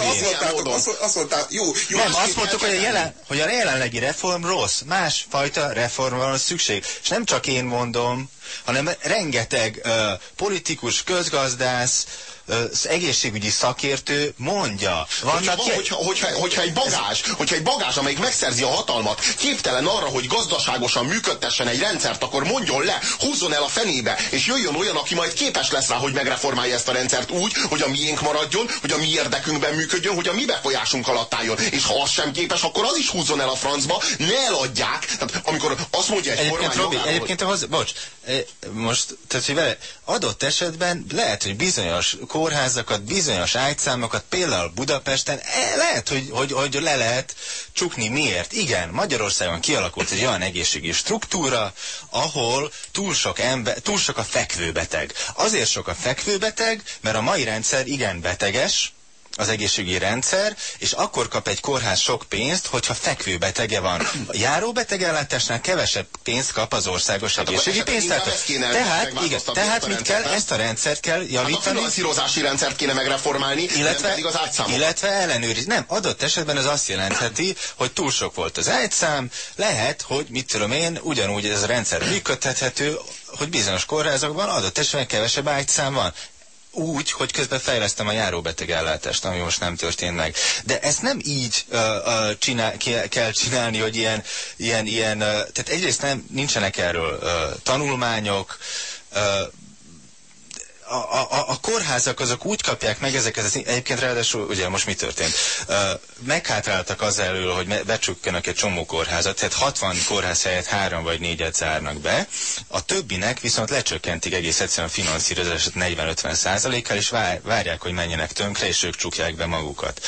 Azt mondták, jó, jó. Nem, azt mondtuk, hogy a, jelen, hogy a jelenlegi reform rossz. Másfajta reformra van szükség. És nem csak én mondom, hanem rengeteg uh, politikus, közgazdász, az egészségügyi szakértő mondja. Vannak hogyha, hogyha, hogyha, hogyha, egy bagás, hogyha egy bagás, amelyik megszerzi a hatalmat, képtelen arra, hogy gazdaságosan működtessen egy rendszert, akkor mondjon le, húzzon el a fenébe, és jöjjön olyan, aki majd képes lesz rá, hogy megreformálja ezt a rendszert úgy, hogy a miénk maradjon, hogy a mi érdekünkben működjön, hogy a mi befolyásunk alatt álljon. És ha az sem képes, akkor az is húzzon el a francba, ne eladják. Tehát amikor azt mondja egy egyébként, kormány Robi, magáról, egyébként ahhoz, bocs, most, tehát hogy vele, adott esetben lehet, hogy bizonyos kórházakat, bizonyos ágyszámokat, például Budapesten e, lehet, hogy, hogy, hogy le lehet csukni. Miért? Igen, Magyarországon kialakult egy olyan egészségi struktúra, ahol túl sok, ember, túl sok a fekvőbeteg. Azért sok a fekvőbeteg, mert a mai rendszer igen beteges, az egészségügyi rendszer, és akkor kap egy kórház sok pénzt, hogyha fekvőbetege van. A járóbetegellátásnál kevesebb pénzt kap az országos hát egészségügyi pénztártó. Tehát, igen, tehát mit kell? Ezt a rendszert kell javítani. Hát a finanszírozási rendszert kéne megreformálni, illetve, pedig az ágyszámot. Illetve ellenőrizni. Nem, adott esetben ez azt jelentheti, hogy túl sok volt az ágyszám, lehet, hogy mit tudom én, ugyanúgy ez a rendszer működtethető, hogy bizonyos kórházakban adott esetben kevesebb ágyszám van úgy, hogy közben fejlesztem a járóbeteg ellátást, ami most nem történt meg. De ezt nem így uh, uh, csinál, kell csinálni, hogy ilyen, ilyen, ilyen uh, tehát egyrészt nem, nincsenek erről uh, tanulmányok, uh, a, a, a kórházak azok úgy kapják meg ezeket, az, egyébként ráadásul, ugye most mi történt? Meghátráltak az elől, hogy becsukkanak egy csomó kórházat, tehát 60 kórház helyett három vagy négyet zárnak be, a többinek viszont lecsökkentik egész egyszerűen a finanszírozását 40-50 százalékkal, és várják, hogy menjenek tönkre, és ők csukják be magukat.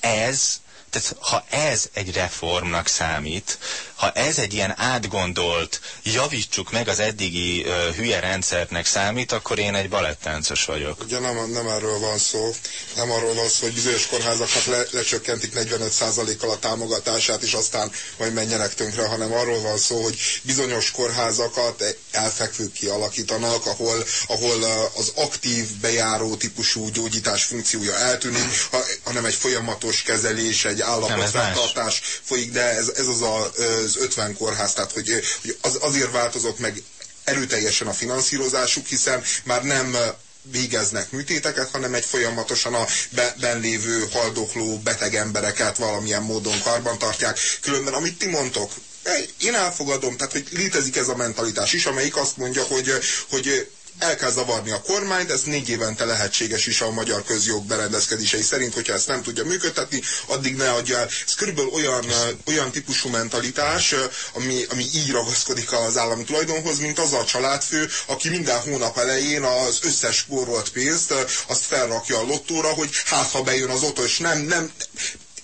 Ez tehát ha ez egy reformnak számít, ha ez egy ilyen átgondolt, javítsuk meg az eddigi uh, hülye rendszernek számít, akkor én egy balettáncos vagyok. Ugye nem, nem erről van szó, nem arról van szó, hogy bizonyos kórházakat le, lecsökkentik 45%-kal a támogatását, és aztán majd menjenek tönkre, hanem arról van szó, hogy bizonyos kórházakat elfekvők kialakítanak, ahol, ahol az aktív, bejáró típusú gyógyítás funkciója eltűnik, hanem egy folyamatos kezelés, egy állapotfenntartás folyik, de ez, ez az a, az 50 kórház, tehát hogy, hogy az, azért változott meg erőteljesen a finanszírozásuk, hiszen már nem végeznek műtéteket, hanem egy folyamatosan a be, benlévő haldokló beteg embereket valamilyen módon karban tartják. Különben, amit ti mondtok, én elfogadom, tehát hogy létezik ez a mentalitás is, amelyik azt mondja, hogy, hogy el kell zavarni a kormányt, ez négy évente lehetséges is a magyar közjog berendezkedései szerint, hogyha ezt nem tudja működtetni, addig ne adja el. Ez körülbelül olyan, olyan típusú mentalitás, ami, ami így ragaszkodik az állami tulajdonhoz, mint az a családfő, aki minden hónap elején az összes spórolt pénzt azt felrakja a lottóra, hogy hát ha bejön az otto, és nem, nem,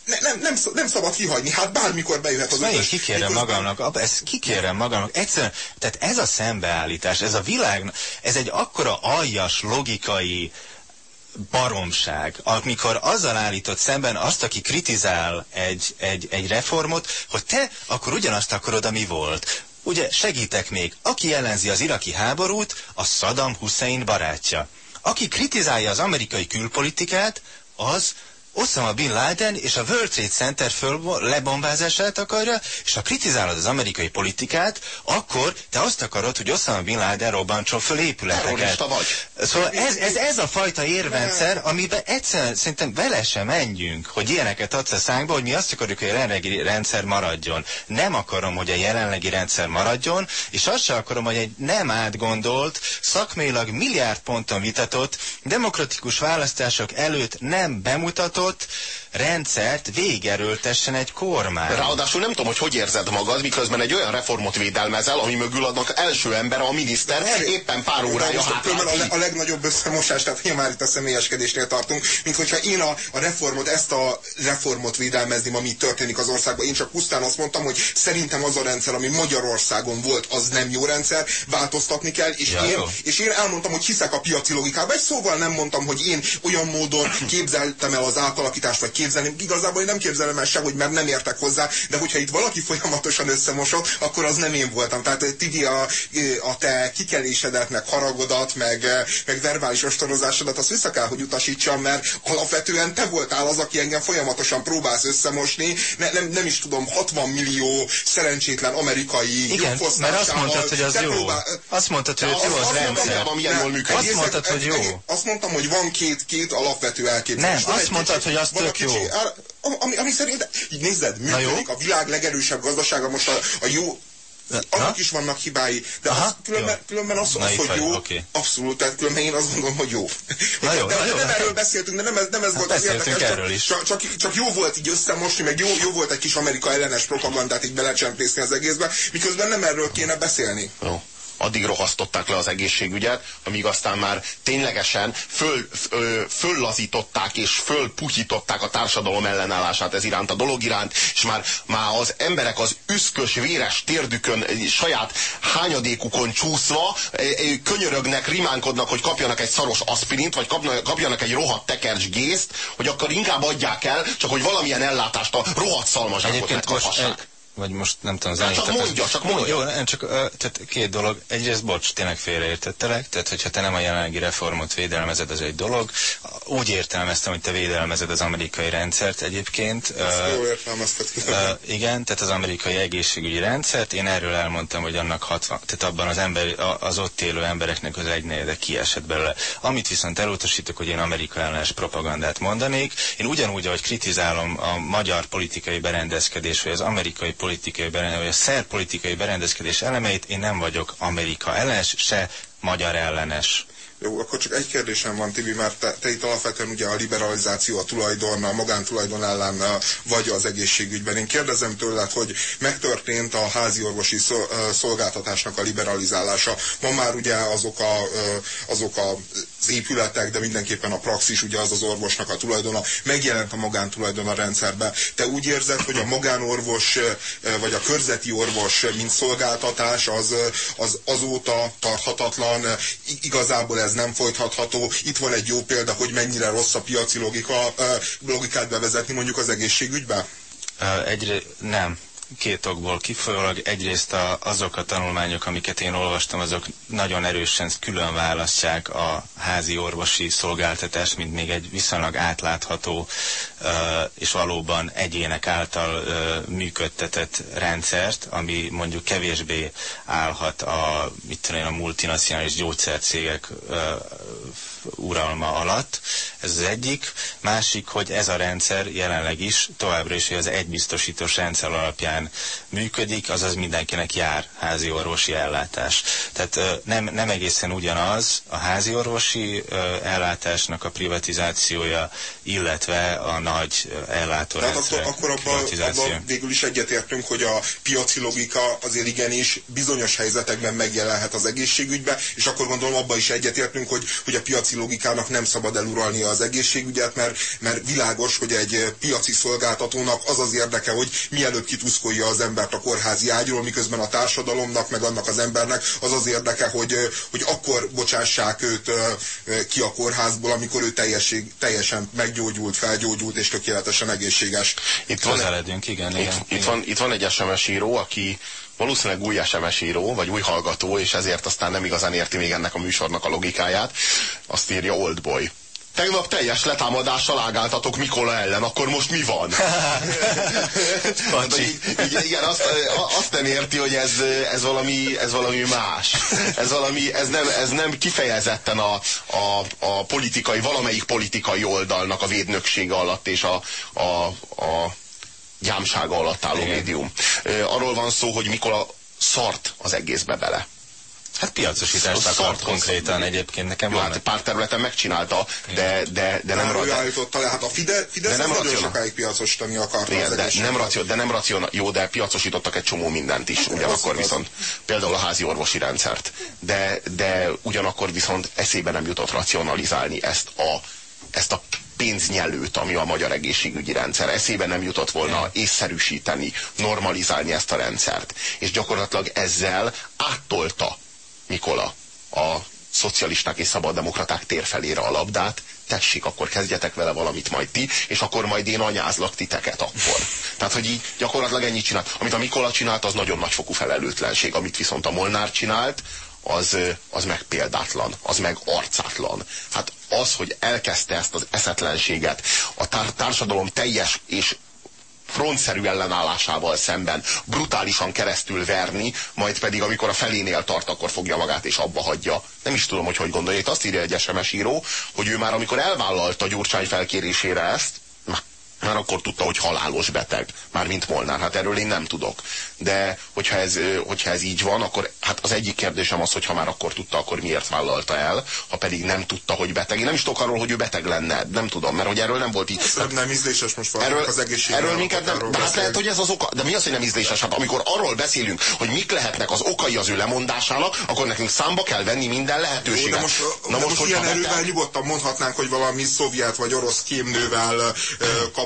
ne, nem, nem, nem szabad kihagyni, hát bármikor bejöhet az ötös. kikérem magamnak, ezt kikérem magamnak. Egyszerűen, tehát ez a szembeállítás, ez a világ, ez egy akkora aljas, logikai baromság, amikor azzal állított szemben azt, aki kritizál egy, egy, egy reformot, hogy te akkor ugyanazt akarod, ami volt. Ugye segítek még, aki ellenzi az iraki háborút, a Saddam Hussein barátja. Aki kritizálja az amerikai külpolitikát, az Osama Bin Laden és a World Trade Center föl lebombázását akarja, és ha kritizálod az amerikai politikát, akkor te azt akarod, hogy Osama Bin Laden robbantson föl épületeket. vagy. Szóval ez, ez, ez a fajta érvendszer, amiben egyszerűen szerintem vele sem menjünk, hogy ilyeneket adsz a szánkba, hogy mi azt akarjuk, hogy a jelenlegi rendszer maradjon. Nem akarom, hogy a jelenlegi rendszer maradjon, és azt sem akarom, hogy egy nem átgondolt, szakmailag milliárd ponton vitatott, demokratikus választások előtt nem bemutatott, adott rendszert végerőltessen egy kormány. Ráadásul nem tudom, hogy hogy érzed magad, miközben egy olyan reformot védelmezel, ami mögül adnak első ember, a miniszter, de, éppen pár órája a, a legnagyobb összemosás, tehát már itt a személyeskedésnél tartunk, mint hogyha én a, a reformot, ezt a reformot védelmezném, ami történik az országban. Én csak pusztán azt mondtam, hogy szerintem az a rendszer, ami Magyarországon volt, az nem jó rendszer, változtatni kell, és, ja, én, és én elmondtam, hogy hiszek a piaci logikába. Egy szóval nem mondtam, hogy én olyan módon képzeltem el az átalakítást, vagy képzelni. Igazából én nem képzelem el se, hogy mert nem értek hozzá, de hogyha itt valaki folyamatosan összemosott, akkor az nem én voltam. Tehát eh, Tibi a, eh, a te kikelésedet, meg haragodat, meg, eh, meg verbális ostorozásodat, azt vissza kell, hogy utasítsam, mert alapvetően te voltál az, aki engem folyamatosan próbálsz összemosni. Ne, nem, nem is tudom, 60 millió szerencsétlen amerikai Igen, mert azt mondtad, hogy az jó. Próbál... Azt mondtad, hogy jó az rendszer. Azt mondtad, hogy jó. Azt mondtam, hogy van két, két alapvető elképzelés. Nem, azt mondtad, hogy az tök jó. Ami, ami szerint, így nézed, működik, a világ legerősebb gazdasága most a, a jó annak is vannak hibái, de az, különben, különben az, az hogy jó, okay. abszolút, tehát különben én azt gondolom, hogy jó. Na jó, de, na jó, nem erről beszéltünk, de nem ez, nem ez hát volt az érdekes. Erről is. Csak, csak, csak, jó volt így összemosni, meg jó, jó volt egy kis Amerika ellenes propagandát így belecsempészni az egészbe, miközben nem erről kéne beszélni. Jó addig rohasztották le az egészségügyet, amíg aztán már ténylegesen föl, föllazították és fölpuhították a társadalom ellenállását ez iránt a dolog iránt, és már, már az emberek az üszkös, véres térdükön, saját hányadékukon csúszva könyörögnek, rimánkodnak, hogy kapjanak egy szaros aspirint, vagy kapjanak egy rohadt tekercs gészt, hogy akkor inkább adják el, csak hogy valamilyen ellátást a rohadt szalmazsákot megkaphassák vagy most nem tudom, zenét. Csak mondja, csak mondja. Jó, nem csak, tehát két dolog. Egyrészt, bocs, tényleg félreértettelek, tehát hogyha te nem a jelenlegi reformot védelmezed, az egy dolog. Úgy értelmeztem, hogy te védelmezed az amerikai rendszert egyébként. Ezt uh, jól értelmezted. Uh, igen, tehát az amerikai egészségügyi rendszert. Én erről elmondtam, hogy annak 60, tehát abban az, ember, az ott élő embereknek az egynegyede kiesett belőle. Amit viszont elutasítok, hogy én Amerika ellenes propagandát mondanék. Én ugyanúgy, ahogy kritizálom a magyar politikai berendezkedés, vagy az amerikai politikai, vagy a szerpolitikai berendezkedés elemeit, én nem vagyok Amerika ellenes, se magyar ellenes. Jó, akkor csak egy kérdésem van, Tibi, mert te, te itt alapvetően ugye a liberalizáció, a tulajdon, a magántulajdon ellen vagy az egészségügyben. Én kérdezem tőled, hogy megtörtént a házi orvosi szolgáltatásnak a liberalizálása. Ma már ugye azok a, azok a az épületek, de mindenképpen a praxis, ugye az az orvosnak a tulajdona, megjelent a magántulajdon a rendszerbe. Te úgy érzed, hogy a magánorvos vagy a körzeti orvos, mint szolgáltatás, az, az azóta tarthatatlan, igazából ez nem folytatható. Itt van egy jó példa, hogy mennyire rossz a piaci logika, logikát bevezetni mondjuk az egészségügybe? Egyre nem két okból kifolyólag. Egyrészt a, azok a tanulmányok, amiket én olvastam, azok nagyon erősen külön választják a házi orvosi szolgáltatást, mint még egy viszonylag átlátható és valóban egyének által működtetett rendszert, ami mondjuk kevésbé állhat a, mit tudom én, a multinacionális gyógyszercégek uralma alatt. Ez az egyik. Másik, hogy ez a rendszer jelenleg is továbbra is az egybiztosítós rendszer alapján működik, azaz mindenkinek jár házi orvosi ellátás. Tehát nem, nem egészen ugyanaz a házi orvosi ellátásnak a privatizációja, illetve a nagy ellátórendszerek Tehát akkor, akkor abban abba végül is egyetértünk, hogy a piaci logika azért igenis bizonyos helyzetekben megjelenhet az egészségügybe, és akkor gondolom abban is egyetértünk, hogy, hogy a piaci logikának nem szabad eluralni az egészségügyet, mert, mert világos, hogy egy piaci szolgáltatónak az az érdeke, hogy mielőbb kituszkolja az embert a kórházi ágyról, miközben a társadalomnak, meg annak az embernek az az érdeke, hogy, hogy akkor bocsássák őt ki a kórházból, amikor ő teljesség, teljesen meggyógyult, felgyógyult és tökéletesen egészséges. Itt van, Közeledünk, igen, itt, igen, itt, igen. Van, itt van egy SMS író, aki valószínűleg új SMS író, vagy új hallgató, és ezért aztán nem igazán érti még ennek a műsornak a logikáját. Azt írja Oldboy. Tegnap teljes letámadással ágáltatok Mikola ellen, akkor most mi van? így, így, igen, azt, azt nem érti, hogy ez, ez, valami, ez valami más. Ez, valami, ez, nem, ez nem kifejezetten a, a, a politikai, valamelyik politikai oldalnak a védnöksége alatt és a, a, a gyámsága alatt álló Igen. médium. Arról van szó, hogy Mikola szart az egészbe bele. Hát piacosítást akart konkrétan egyébként nekem Jó, hát pár területen megcsinálta, de, de, de nem... Ő állította le, hát a Fide, Fidesz de nem nagyon sokáig piacosítani akarta Igen, de nem, racio, de nem racion, jó, de piacosítottak egy csomó mindent is, hát, ugyanakkor viszont például a házi orvosi rendszert. De, de ugyanakkor viszont eszébe nem jutott racionalizálni ezt a, ezt a pénznyelőt, ami a magyar egészségügyi rendszer. Eszébe nem jutott volna észszerűsíteni, normalizálni ezt a rendszert. És gyakorlatilag ezzel áttolta Mikola a szocialisták és szabaddemokraták térfelére a labdát, tessék, akkor kezdjetek vele valamit majd ti, és akkor majd én anyázlak titeket akkor. Tehát, hogy így gyakorlatilag ennyit csinált. Amit a Mikola csinált, az nagyon nagyfokú felelőtlenség. Amit viszont a Molnár csinált, az, az meg példátlan, az meg arcátlan. Hát az, hogy elkezdte ezt az eszetlenséget a társadalom teljes és frontszerű ellenállásával szemben brutálisan keresztül verni, majd pedig amikor a felénél tart, akkor fogja magát és abba hagyja. Nem is tudom, hogy hogy gondolja. Itt azt írja egy SMS író, hogy ő már amikor elvállalta Gyurcsány felkérésére ezt, már akkor tudta, hogy halálos beteg, már mint Molnár. Hát erről én nem tudok. De hogyha ez, hogyha ez így van, akkor hát az egyik kérdésem az, hogy ha már akkor tudta, akkor miért vállalta el, ha pedig nem tudta, hogy beteg. Én nem is tudok arról, hogy ő beteg lenne. Nem tudom, mert hogy erről nem volt így. Ez nem ízléses most erről, az egészség. Erről minket nem. De hát lehet, hogy ez az oka. De mi az, hogy nem ízléses? Hát amikor arról beszélünk, hogy mik lehetnek az okai az ő lemondásának, akkor nekünk számba kell venni minden lehetőséget. Jó, de most, Na most, most ilyen erővel beteg... nyugodtan mondhatnánk, hogy valami szovjet vagy orosz kémnővel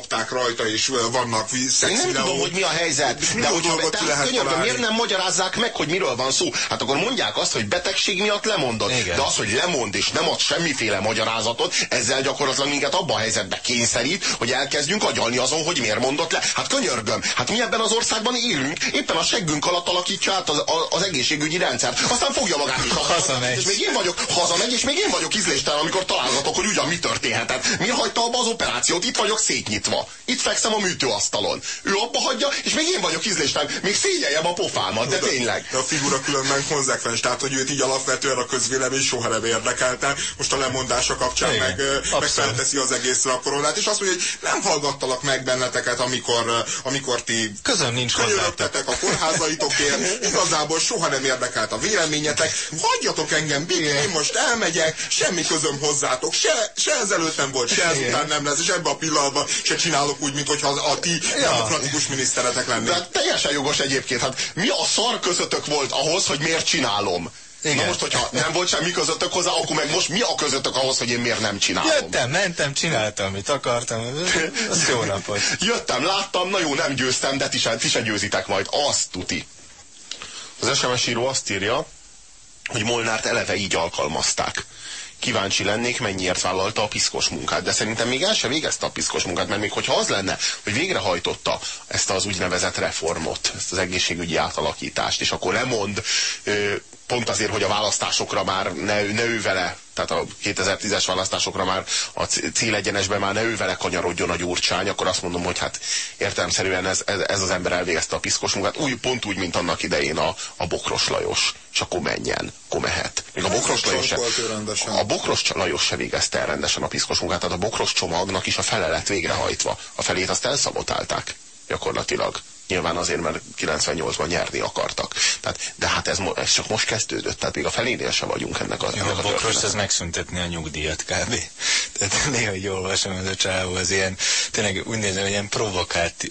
kapták rajta, és vannak szex Én nem tudom, hogy mi a helyzet. De, hogy, hogy lehet könyörgöm, miért nem magyarázzák meg, hogy miről van szó? Hát akkor mondják azt, hogy betegség miatt lemondott. Igen. De az, hogy lemond és nem ad semmiféle magyarázatot, ezzel gyakorlatilag minket abban a helyzetbe kényszerít, hogy elkezdjünk agyalni azon, hogy miért mondott le. Hát könyörgöm, hát mi ebben az országban élünk, éppen a seggünk alatt alakítja át az, az egészségügyi rendszert. Aztán fogja magát is. Hazamegy. És még én vagyok, hazamegy, és még én vagyok ízléstelen, amikor találgatok, hogy ugyan mi történhetett. Miért hagyta abba az operációt? Itt vagyok szétnyitva. Itt fekszem a műtőasztalon. Ő abba hagyja, és még én vagyok ízléstelen. Még szégyeljem a pofámat, de, de tényleg. De a figura különben konzekvens, tehát hogy őt így alapvetően a közvélemény soha nem érdekelte. Most a lemondása kapcsán Igen, meg, meg felteszi az egészre a koronát, és azt mondja, hogy nem hallgattalak meg benneteket, amikor, amikor ti Közöm nincs könyörögtetek a kórházaitokért, igazából soha nem érdekelt a véleményetek, hagyjatok engem békén, én most elmegyek, semmi közöm hozzátok, se, se ezelőtt nem volt, se ezután nem lesz, és ebben a pillanatban se csinálok úgy, mintha a, a ti ja. demokratikus miniszteretek lennék. De teljesen jogos egyébként, hát mi a szar közöttök volt ahhoz, hogy miért csinálom? Igen. Na most, hogyha nem volt semmi közöttök hozzá, akkor meg most mi a közöttök ahhoz, hogy én miért nem csinálom? Jöttem, mentem, csináltam, amit akartam. Az jó napot. Jöttem, láttam, na jó, nem győztem, de ti se, ti se győzitek majd. Azt tuti. Az SMS író azt írja, hogy Molnárt eleve így alkalmazták kíváncsi lennék, mennyiért vállalta a piszkos munkát. De szerintem még el se végezte a piszkos munkát, mert még hogyha az lenne, hogy végrehajtotta ezt az úgynevezett reformot, ezt az egészségügyi átalakítást, és akkor lemond pont azért, hogy a választásokra már ne, ne ő vele, tehát a 2010-es választásokra már a célegyenesben már ne ő vele kanyarodjon a gyurcsány, akkor azt mondom, hogy hát értelemszerűen ez, ez, ez az ember elvégezte a piszkos munkát, úgy, pont úgy, mint annak idején a, a Bokros Lajos, és akkor menjen, akkor mehet. Még a Bokros Lajos se, a Bokros Lajos se végezte el rendesen a piszkos munkát, tehát a Bokros csomagnak is a fele lett végrehajtva. A felét azt elszabotálták gyakorlatilag. Nyilván azért, mert 98-ban nyerni akartak. Tehát, de hát ez, ez csak most kezdődött, tehát még a felénél se vagyunk ennek a, Jó, ennek a Bokros ez megszüntetni a nyugdíjat kb. Tehát néha így olvasom, ez a csávó az ilyen, tényleg úgy nézem, hogy ilyen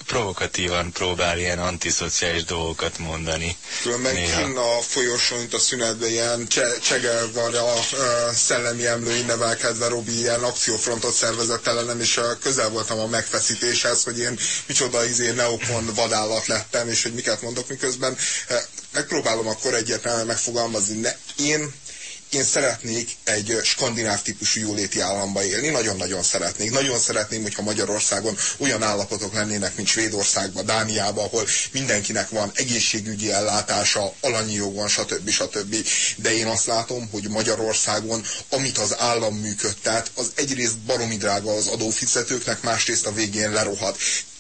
provokatívan próbál ilyen antiszociális dolgokat mondani. Különben kinn a folyosón, a szünetben ilyen cse, van a, a szellemi emlői nevelkedve Robi ilyen akciófrontot szervezett ellenem, és közel voltam a megfeszítéshez, hogy én micsoda izé neokon vadál állat lettem, és hogy miket mondok, miközben eh, megpróbálom akkor egyértelműen megfogalmazni. Ne, én én szeretnék egy skandináv típusú jóléti államba élni, nagyon-nagyon szeretnék. Nagyon szeretném, hogyha Magyarországon olyan állapotok lennének, mint Svédországban, Dániában, ahol mindenkinek van egészségügyi ellátása, alanyi jogon, stb. stb. De én azt látom, hogy Magyarországon, amit az állam működtet, az egyrészt baromi drága az adófizetőknek, másrészt a végén lerohad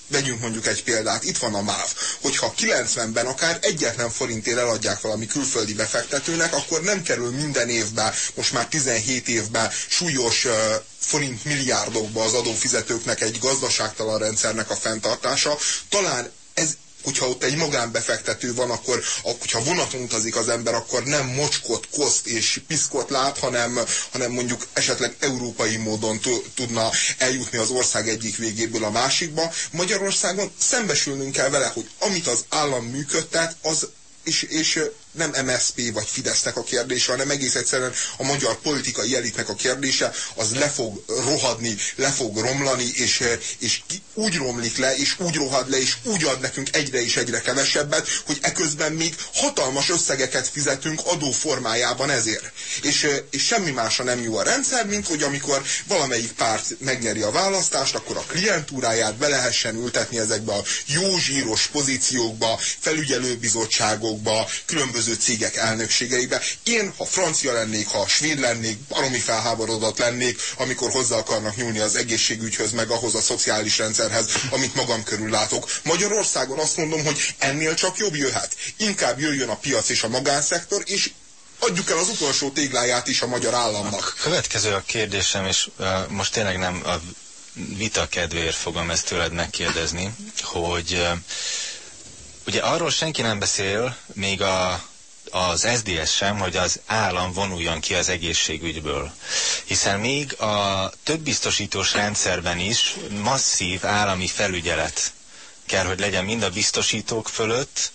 vegyünk mondjuk egy példát, itt van a MÁV, hogyha 90-ben akár egyetlen forintért eladják valami külföldi befektetőnek, akkor nem kerül minden évben, most már 17 évben súlyos uh, forint milliárdokba az adófizetőknek egy gazdaságtalan rendszernek a fenntartása. Talán ez hogyha ott egy magánbefektető van, akkor, hogyha vonaton utazik az ember, akkor nem mocskot, koszt és piszkot lát, hanem, hanem mondjuk esetleg európai módon tudna eljutni az ország egyik végéből a másikba. Magyarországon szembesülnünk kell vele, hogy amit az állam működtet, az és, és nem MSP vagy Fidesznek a kérdése, hanem egész egyszerűen a magyar politikai elitnek a kérdése, az le fog rohadni, le fog romlani, és, és úgy romlik le, és úgy rohad le, és úgy ad nekünk egyre és egyre kevesebbet, hogy eközben még hatalmas összegeket fizetünk adó formájában ezért. És, és semmi másra nem jó a rendszer, mint hogy amikor valamelyik párt megnyeri a választást, akkor a klientúráját be lehessen ültetni ezekbe a jó zsíros pozíciókba, felügyelőbizottságokba, különböző különböző cégek elnökségeibe. Én, ha francia lennék, ha svéd lennék, baromi felháborodott lennék, amikor hozzá akarnak nyúlni az egészségügyhöz, meg ahhoz a szociális rendszerhez, amit magam körül látok. Magyarországon azt mondom, hogy ennél csak jobb jöhet. Inkább jöjjön a piac és a magánszektor, és adjuk el az utolsó tégláját is a magyar államnak. A következő a kérdésem, és uh, most tényleg nem a vita kedvéért fogom ezt tőled megkérdezni, hogy uh, ugye arról senki nem beszél, még a az SDS sem, hogy az állam vonuljon ki az egészségügyből. Hiszen még a több biztosítós rendszerben is masszív állami felügyelet kell, hogy legyen mind a biztosítók fölött,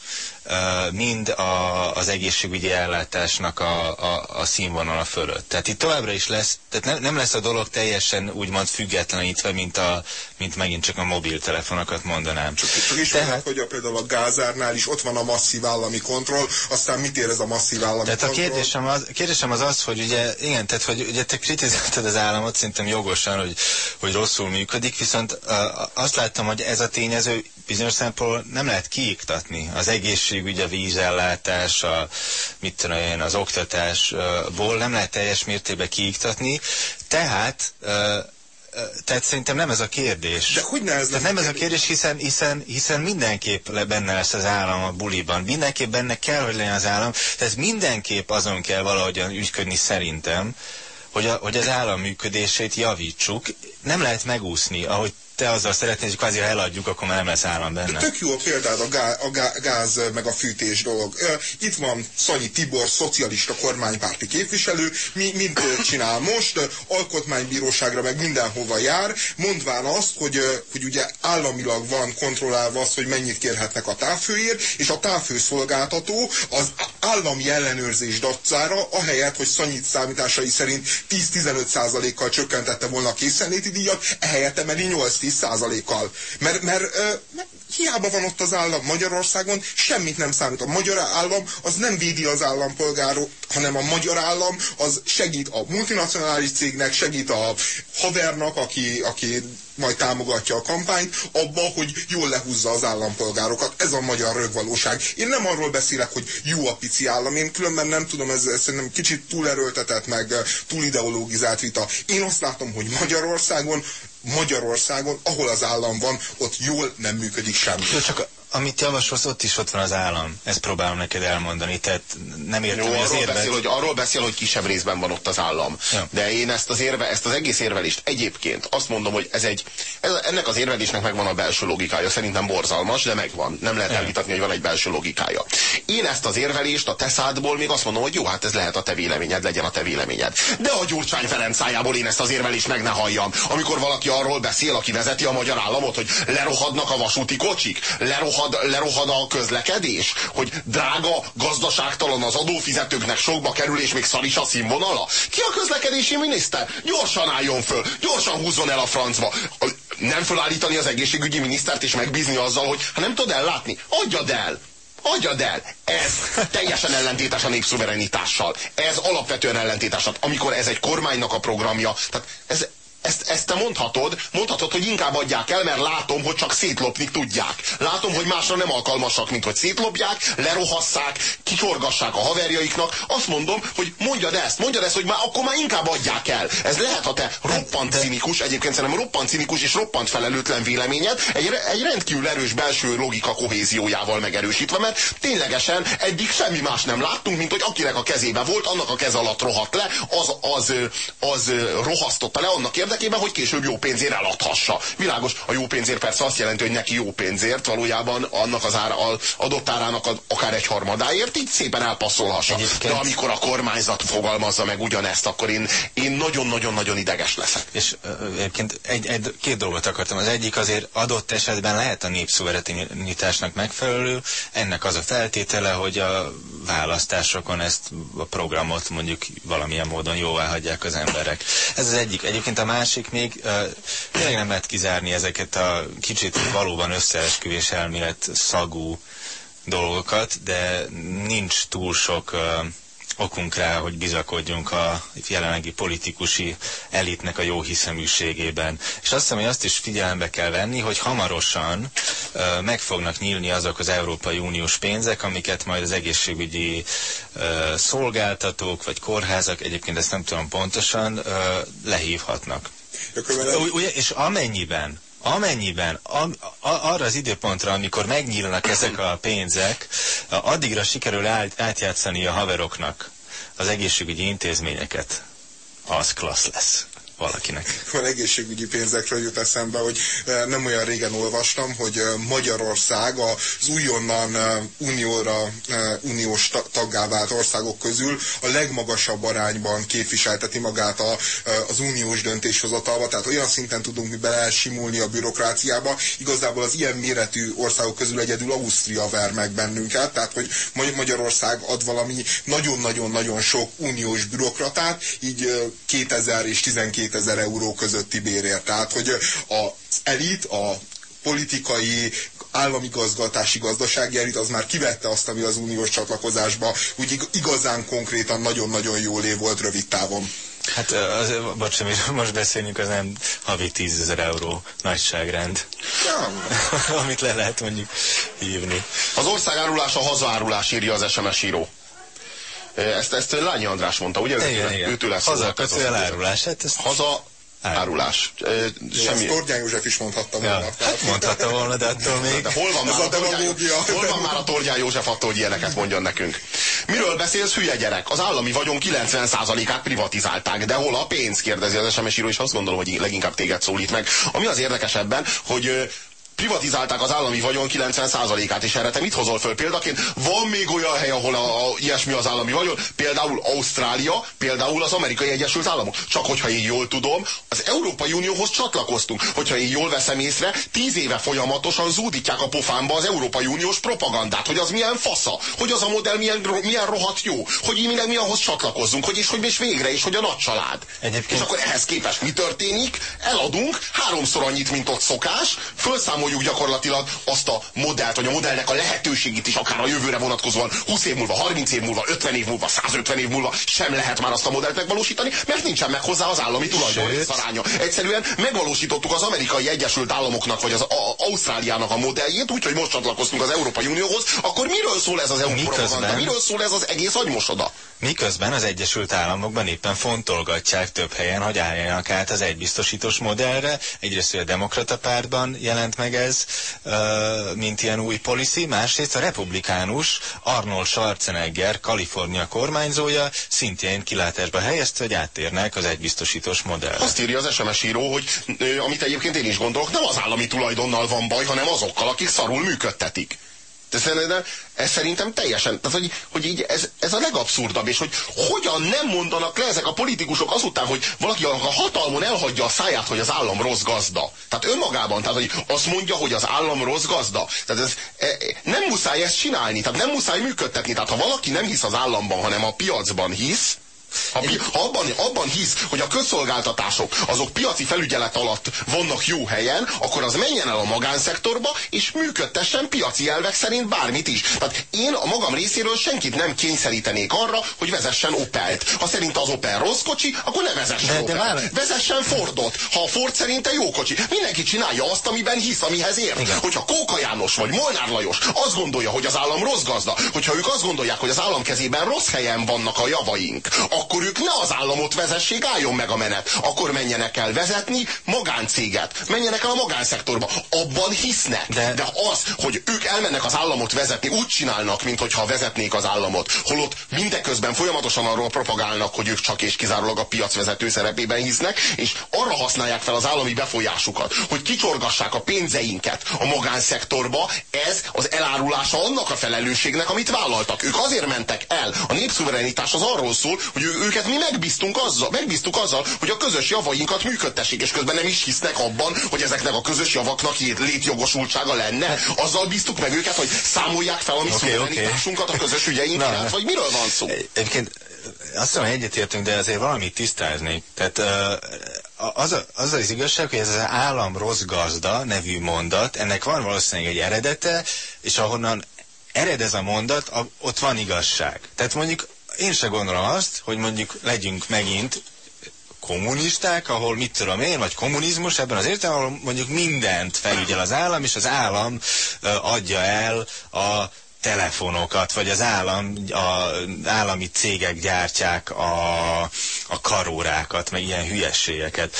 mind a, az egészségügyi ellátásnak a, a, a színvonala fölött. Tehát itt továbbra is lesz, tehát nem, nem lesz a dolog teljesen úgymond függetlenítve, mint, a, mint megint csak a mobiltelefonokat mondanám. Csak, csak is Tehát, hogy a, például a gázárnál is ott van a masszív állami kontroll, aztán mit ér ez a masszív állami tehát kontroll? a kérdésem az, kérdésem az az, hogy ugye, igen, tehát hogy ugye te kritizáltad az államot szerintem jogosan, hogy, hogy rosszul működik, viszont uh, azt láttam, hogy ez a tényező bizonyos szempontból nem lehet kiiktatni. Az egészségügy, a vízellátás, a, mit tudom én, az oktatásból nem lehet teljes mértékben kiiktatni. Tehát tehát szerintem nem ez a kérdés. De hogy ne ez Tehát nem ez a kérdés, hiszen, hiszen, hiszen mindenképp benne lesz az állam a buliban. Mindenképp benne kell, hogy legyen az állam. Tehát mindenképp azon kell valahogyan ügyködni szerintem, hogy, a, hogy az állam működését javítsuk. Nem lehet megúszni, ahogy te azzal szeretnél, hogy kvázi ha eladjuk, akkor már nem lesz állam benne. De tök jó a példád a, gá, a gáz meg a fűtés dolog. Itt van Szanyi Tibor, szocialista kormánypárti képviselő, mi, mit csinál most, alkotmánybíróságra meg mindenhova jár, mondván azt, hogy, hogy ugye államilag van kontrollálva az, hogy mennyit kérhetnek a távfőért, és a távfőszolgáltató az állami ellenőrzés dacára, ahelyett, hogy Szanyi számításai szerint 10-15%-kal csökkentette volna a készenléti díjat, ehelyett emeli 8 10%-kal. Mert, mert, mert hiába van ott az állam Magyarországon, semmit nem számít. A magyar állam az nem védi az állampolgárok, hanem a magyar állam az segít a multinacionális cégnek, segít a havernak, aki, aki majd támogatja a kampányt, abba, hogy jól lehúzza az állampolgárokat. Ez a magyar rögvalóság. Én nem arról beszélek, hogy jó a pici állam, én különben nem tudom, ez, ez szerintem kicsit túlerőltetett, meg túl ideológizált vita. Én azt látom, hogy Magyarországon Magyarországon, ahol az állam van, ott jól nem működik semmi. Jó, csak amit javasolsz, ott is ott van az állam. Ezt próbálom neked elmondani. Tehát nem értem, Jó, hogy az arról, érvet... beszél, hogy, arról beszél, hogy kisebb részben van ott az állam. Ja. De én ezt az, érve, ezt az egész érvelést egyébként azt mondom, hogy ez egy, ez, ennek az érvelésnek megvan a belső logikája. Szerintem borzalmas, de megvan. Nem lehet elvitatni, hogy van egy belső logikája. Én ezt az érvelést a teszádból még azt mondom, hogy jó, hát ez lehet a te véleményed, legyen a te véleményed. De a Gyurcsány Ferenc szájából én ezt az érvelést meg ne halljam. Amikor valaki arról beszél, aki vezeti a magyar államot, hogy lerohadnak a vasúti kocsik, lerohad, lerohad a közlekedés, hogy drága, gazdaságtalan az adófizetőknek sokba kerül, és még szar is a színvonala. Ki a közlekedési miniszter? Gyorsan álljon föl, gyorsan húzzon el a francba. Nem fölállítani az egészségügyi minisztert és megbízni azzal, hogy ha nem tudod ellátni, adjad el. Adjad el! Ez teljesen ellentétes a népszuverenitással. Ez alapvetően ellentétes. Amikor ez egy kormánynak a programja, tehát ez, ezt, ezt te mondhatod, mondhatod, hogy inkább adják el, mert látom, hogy csak szétlopni tudják. Látom, hogy másra nem alkalmasak, mint hogy szétlopják, lerohasszák, kicsorgassák a haverjaiknak. Azt mondom, hogy mondjad ezt, mondjad ezt, hogy már akkor már inkább adják el. Ez lehet, ha te roppant cinikus, egyébként szerintem roppant cinikus és roppant felelőtlen véleményed, egy, egy rendkívül erős belső logika kohéziójával megerősítve, mert ténylegesen eddig semmi más nem láttunk, mint hogy akinek a kezébe volt, annak a kez alatt rohadt le, az, az, az, az rohasztotta le annak érdekében, érdekében, hogy később jó pénzért eladhassa. Világos, a jó pénzért persze azt jelenti, hogy neki jó pénzért valójában annak az ára, adott árának akár egy harmadáért így szépen elpasszolhassa. Egyébként... De amikor a kormányzat fogalmazza meg ugyanezt, akkor én, én nagyon-nagyon-nagyon ideges leszek. És egyébként egy, egy, két dolgot akartam. Az egyik azért adott esetben lehet a népszuverenitásnak megfelelő. Ennek az a feltétele, hogy a választásokon ezt a programot mondjuk valamilyen módon jóvá hagyják az emberek. Ez az egyik. Egyébként a másik még, uh, tényleg nem lehet kizárni ezeket a kicsit valóban összeesküvés elmélet szagú dolgokat, de nincs túl sok uh, okunk rá, hogy bizakodjunk a jelenlegi politikusi elitnek a jó hiszeműségében. És azt hiszem, hogy azt is figyelembe kell venni, hogy hamarosan uh, meg fognak nyílni azok az Európai Uniós pénzek, amiket majd az egészségügyi uh, szolgáltatók vagy kórházak, egyébként ezt nem tudom pontosan, uh, lehívhatnak. Ugye, és amennyiben amennyiben am, a, arra az időpontra, amikor megnyílnak ezek a pénzek, addigra sikerül át, átjátszani a haveroknak az egészségügyi intézményeket, az klassz lesz valakinek. Van egészségügyi pénzekről jut eszembe, hogy eh, nem olyan régen olvastam, hogy eh, Magyarország az újonnan eh, unióra, uniós taggá vált országok közül a legmagasabb arányban képviselteti magát a, az uniós döntéshozatalba, tehát olyan szinten tudunk mi belesimulni a bürokráciába. Igazából az ilyen méretű országok közül egyedül Ausztria ver meg bennünket, tehát hogy Magyarország ad valami nagyon-nagyon-nagyon sok uniós bürokratát, így 2000 és 12 2000 euró közötti bérért. Tehát, hogy az elit, a politikai államigazgatási gazdasági elit az már kivette azt, ami az uniós csatlakozásba úgy igazán konkrétan nagyon-nagyon jól év volt rövid távon. Hát, az, bocs, amit most beszélünk, az nem havi 10 ezer euró nagyságrend. Ja. amit le lehet mondjuk hívni. Az országárulás a hazaárulás, írja az SMS író. Ezt, ezt Lányi András mondta, ugye? Igen, igen. Őtől lesz Haza kötő elárulás. Hát ezt... Haza árulás. Semmi... Ezt Tordján József is mondhatta volna. Ja, hát mondhatta volna, de attól még... De hol van, már a, a demagógia? Hol van már a Tordján József attól, hogy ilyeneket mondjon nekünk? Miről beszélsz, hülye gyerek? Az állami vagyon 90%-át privatizálták, de hol a pénz? kérdezi az SMS író, és azt gondolom, hogy leginkább téged szólít meg. Ami az érdekesebben, hogy privatizálták az állami vagyon 90%-át, és erre te mit hozol föl példaként? Van még olyan hely, ahol a, a, ilyesmi az állami vagyon, például Ausztrália, például az Amerikai Egyesült Államok. Csak hogyha én jól tudom, az Európai Unióhoz csatlakoztunk. Hogyha én jól veszem észre, tíz éve folyamatosan zúdítják a pofámba az Európai Uniós propagandát, hogy az milyen fasza, hogy az a modell milyen, milyen rohadt jó, hogy mi, mi ahhoz csatlakozzunk, hogy és hogy és végre, és hogy a nagy család. Egyébként... És akkor ehhez képest mi történik? Eladunk háromszor annyit, mint ott szokás, fölszámoljuk számoljuk gyakorlatilag azt a modellt, vagy a modellnek a lehetőségét is, akár a jövőre vonatkozóan 20 év múlva, 30 év múlva, 50 év múlva, 150 év múlva sem lehet már azt a modellt megvalósítani, mert nincsen meg hozzá az állami tulajdon aránya. Egyszerűen megvalósítottuk az amerikai Egyesült Államoknak, vagy az a, Ausztráliának a modelljét, úgyhogy most csatlakoztunk az Európai Unióhoz, akkor miről szól ez az EU propaganda? Miről szól ez az egész agymosoda? Miközben az Egyesült Államokban éppen fontolgatják több helyen, hogy álljanak át az egybiztosítós modellre. Egyrészt a demokrata pártban jelent meg ez, mint ilyen új policy, másrészt a republikánus Arnold Schwarzenegger, Kalifornia kormányzója szintén kilátásba helyezte, hogy áttérnek az egybiztosítós modellre. Azt írja az SMS író, hogy amit egyébként én is gondolok, nem az állami tulajdonnal van baj, hanem azokkal, akik szarul működtetik. De szerintem, ez szerintem teljesen, tehát hogy, hogy így ez, ez a legabszurdabb, és hogy hogyan nem mondanak le ezek a politikusok azután, hogy valaki a hatalmon elhagyja a száját, hogy az állam rossz gazda. Tehát önmagában, tehát hogy azt mondja, hogy az állam rossz gazda. Tehát ez, e, nem muszáj ezt csinálni, tehát nem muszáj működtetni. Tehát ha valaki nem hisz az államban, hanem a piacban hisz, ha, abban, abban hisz, hogy a közszolgáltatások azok piaci felügyelet alatt vannak jó helyen, akkor az menjen el a magánszektorba, és működtessen piaci elvek szerint bármit is. Tehát én a magam részéről senkit nem kényszerítenék arra, hogy vezessen Opelt. Ha szerint az Opel rossz kocsi, akkor ne vezessen de, Opel. De már... Vezessen Fordot. Ha a Ford szerinte jó kocsi. Mindenki csinálja azt, amiben hisz, amihez ért. Igen. Hogyha Kóka János vagy Molnár Lajos azt gondolja, hogy az állam rossz gazda, hogyha ők azt gondolják, hogy az állam kezében rossz helyen vannak a javaink, akkor ők ne az államot vezessék, álljon meg a menet. Akkor menjenek el vezetni magáncéget. Menjenek el a magánszektorba. Abban hisznek. De, De az, hogy ők elmennek az államot vezetni, úgy csinálnak, mintha vezetnék az államot. Holott mindeközben folyamatosan arról propagálnak, hogy ők csak és kizárólag a piacvezető szerepében hisznek, és arra használják fel az állami befolyásukat, hogy kicsorgassák a pénzeinket a magánszektorba, ez az elárulása annak a felelősségnek, amit vállaltak. Ők azért mentek el. A népszuverenitás az arról szól, hogy ő, őket mi megbíztunk azzal, megbíztuk azzal, hogy a közös javainkat működtessék, és közben nem is hisznek abban, hogy ezeknek a közös javaknak létjogosultsága lenne. Azzal bíztuk meg őket, hogy számolják fel a mi okay, szuverenitásunkat a közös ügyeink iránt, vagy miről van szó? Egyébként azt mondom, egyetértünk, de azért valamit tisztázni. Tehát az, a, az az igazság, hogy ez az állam rossz gazda nevű mondat, ennek van valószínűleg egy eredete, és ahonnan ered ez a mondat, ott van igazság. Tehát mondjuk én se gondolom azt, hogy mondjuk legyünk megint kommunisták, ahol mit tudom én, vagy kommunizmus ebben az értelemben, ahol mondjuk mindent felügyel az állam, és az állam adja el a telefonokat, vagy az állam, a állami cégek gyártják a, a karórákat, meg ilyen hülyességeket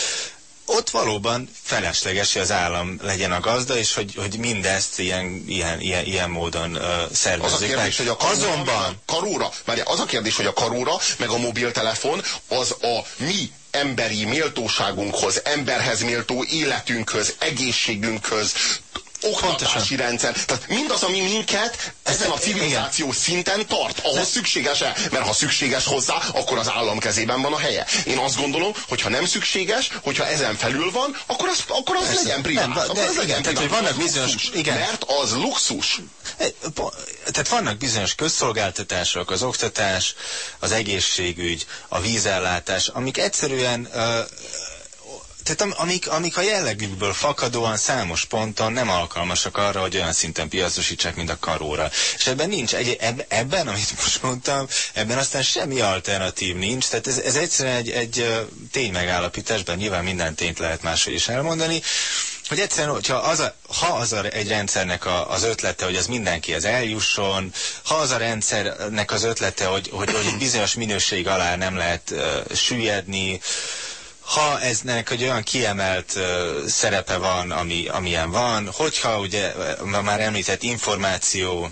ott valóban felesleges, hogy az állam legyen a gazda, és hogy, hogy mindezt ilyen, ilyen, ilyen, ilyen módon uh, szervezzék Az a kérdés, meg. hogy a karóra, Azonban... karóra, várja, az a kérdés, hogy a karóra, meg a mobiltelefon, az a mi emberi méltóságunkhoz, emberhez méltó életünkhöz, egészségünkhöz, oktatási rendszer. Tehát mindaz, ami minket ezen a civilizáció Igen. szinten tart, ahhoz szükséges-e? Mert ha szükséges hozzá, akkor az állam kezében van a helye. Én azt gondolom, hogy ha nem szükséges, hogyha ezen felül van, akkor az, akkor az legyen privát. Nem, akkor az legyen tehát, hogy vannak bizonyos, luxus, igen. Mert az luxus. Tehát vannak bizonyos közszolgáltatások, az oktatás, az egészségügy, a vízellátás, amik egyszerűen uh, tehát amik, amik a jellegükből fakadóan számos ponton nem alkalmasak arra, hogy olyan szinten piacosítsák, mint a karóra. És ebben nincs, egy, eb, ebben, amit most mondtam, ebben aztán semmi alternatív nincs, tehát ez, ez egyszerűen egy, egy tény megállapításban, nyilván minden tényt lehet máshogy is elmondani, hogy egyszerűen, hogyha az a, ha az a, egy rendszernek a, az ötlete, hogy az mindenkihez eljusson, ha az a rendszernek az ötlete, hogy, hogy, hogy bizonyos minőség alá nem lehet uh, süllyedni, ha eznek egy olyan kiemelt uh, szerepe van, ami, amilyen van, hogyha ugye már említett információ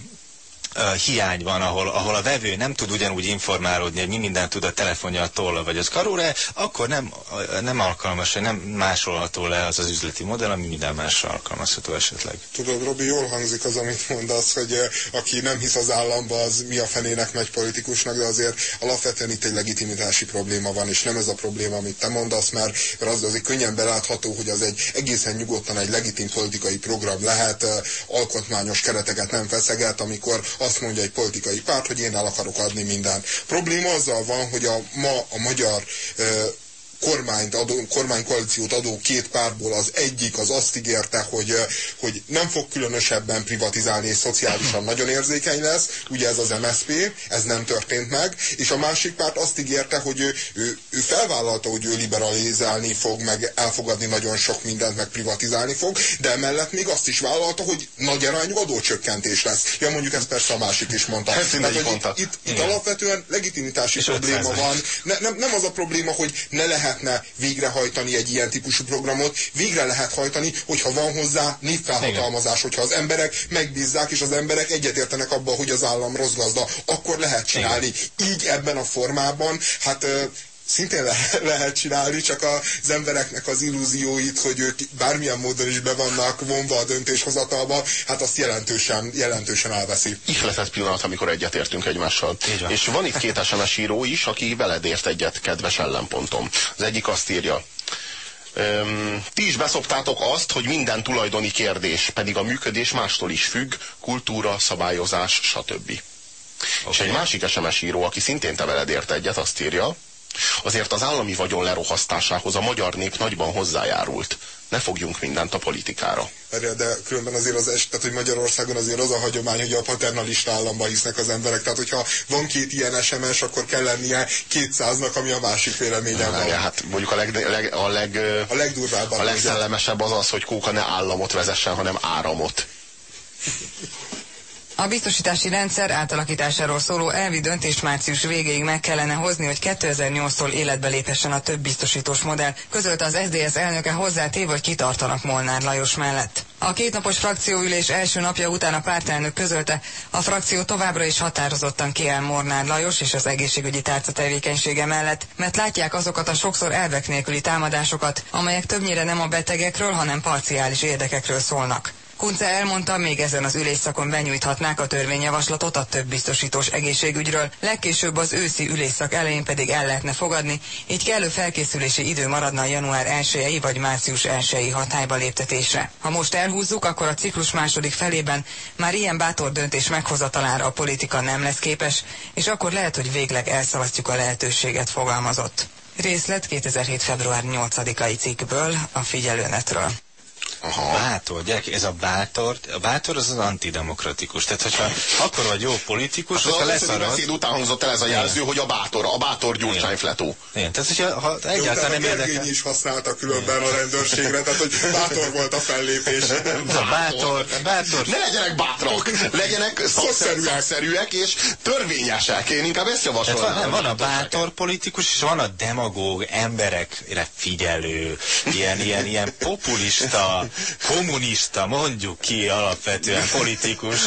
hiány van, ahol, ahol a vevő nem tud ugyanúgy informálódni, hogy mi mindent tud a telefonja, a tolla vagy az karóra, akkor nem, nem alkalmas, nem másolható le az az üzleti modell, ami minden másra alkalmazható esetleg. Tudod, Robi, jól hangzik az, amit mondasz, hogy aki nem hisz az államba, az mi a fenének megy politikusnak, de azért alapvetően itt egy legitimitási probléma van, és nem ez a probléma, amit te mondasz, mert az azért könnyen belátható, hogy az egy egészen nyugodtan egy legitim politikai program lehet, alkotmányos kereteket nem feszeget, amikor azt mondja egy politikai párt, hogy én el akarok adni mindent. Probléma azzal van, hogy a ma a magyar kormányt adó, kormánykoalíciót adó két pártból az egyik az azt ígérte, hogy, hogy nem fog különösebben privatizálni, és szociálisan nagyon érzékeny lesz, ugye ez az MSP, ez nem történt meg, és a másik párt azt ígérte, hogy ő, ő, ő felvállalta, hogy ő liberalizálni fog, meg elfogadni nagyon sok mindent, meg privatizálni fog, de emellett még azt is vállalta, hogy nagy arányú adócsökkentés lesz. Ja, mondjuk ezt persze a másik is mondta. Ez Tehát, hogy itt, itt, itt alapvetően legitimitási és probléma van. Ne, nem, nem az a probléma, hogy ne lehet lehetne végrehajtani egy ilyen típusú programot, végre lehet hajtani, hogyha van hozzá népfelhatalmazás, hogyha az emberek megbízzák, és az emberek egyetértenek abban, hogy az állam rossz gazda, akkor lehet csinálni. Igen. Így ebben a formában, hát szintén le lehet csinálni, csak az embereknek az illúzióit, hogy ők bármilyen módon is be vannak vonva a döntéshozatalba, hát azt jelentősen, jelentősen elveszi. Ihletett pillanat, amikor egyetértünk egymással. Van. És van itt két SMS író is, aki veled ért egyet, kedves ellenpontom. Az egyik azt írja, Öm, ti is beszoptátok azt, hogy minden tulajdoni kérdés, pedig a működés mástól is függ, kultúra, szabályozás, stb. Okay. És egy másik SMS író, aki szintén te veled ért egyet, azt írja, Azért az állami vagyon lerohasztásához a magyar nép nagyban hozzájárult. Ne fogjunk mindent a politikára. De különben azért az est, tehát hogy Magyarországon azért az a hagyomány, hogy a paternalista államba hisznek az emberek. Tehát, hogyha van két ilyen SMS, akkor kell lennie kétszáznak, ami a másik véleménye van. Hát mondjuk a, leg, leg, a, leg, a legdurvább. A legszellemesebb az az, hogy Kóka ne államot vezessen, hanem áramot. A biztosítási rendszer átalakításáról szóló elvi döntés március végéig meg kellene hozni, hogy 2008-tól életbe léphessen a több biztosítós modell, közölte az SDS elnöke hozzátéve, hogy kitartanak Molnár Lajos mellett. A kétnapos frakcióülés első napja után a pártelnök közölte, a frakció továbbra is határozottan kiáll Molnár Lajos és az egészségügyi tárca tevékenysége mellett, mert látják azokat a sokszor elvek nélküli támadásokat, amelyek többnyire nem a betegekről, hanem parciális érdekekről szólnak. Kunce elmondta, még ezen az ülésszakon benyújthatnák a törvényjavaslatot a több biztosítós egészségügyről, legkésőbb az őszi ülésszak elején pedig el lehetne fogadni, így kellő felkészülési idő maradna január 1 vagy március 1 hatályba léptetésre. Ha most elhúzzuk, akkor a ciklus második felében már ilyen bátor döntés meghozatalára a politika nem lesz képes, és akkor lehet, hogy végleg elszalasztjuk a lehetőséget fogalmazott. Részlet 2007. február 8-ai cikkből a figyelőnetről. Aha. Bátor, gyerek, ez a bátor, a bátor az az antidemokratikus. Tehát, hogyha akkor vagy jó politikus, hát, akkor lesz arra... beszéd után hangzott el ez a jelző, hogy a bátor, a bátor Gyurcsány fletó. Igen, tehát hogyha ha egyáltalán nem érdekel... is használta különben a rendőrségre, tehát hogy bátor volt a fellépés. a bátor, bátor... Ne legyenek bátrak, legyenek szakszerűek és törvényesek. Én inkább ezt javasolnám. Van, van a bátor politikus, és van a demagóg, emberekre figyelő, ilyen, ilyen, ilyen populista, kommunista, mondjuk ki alapvetően politikus.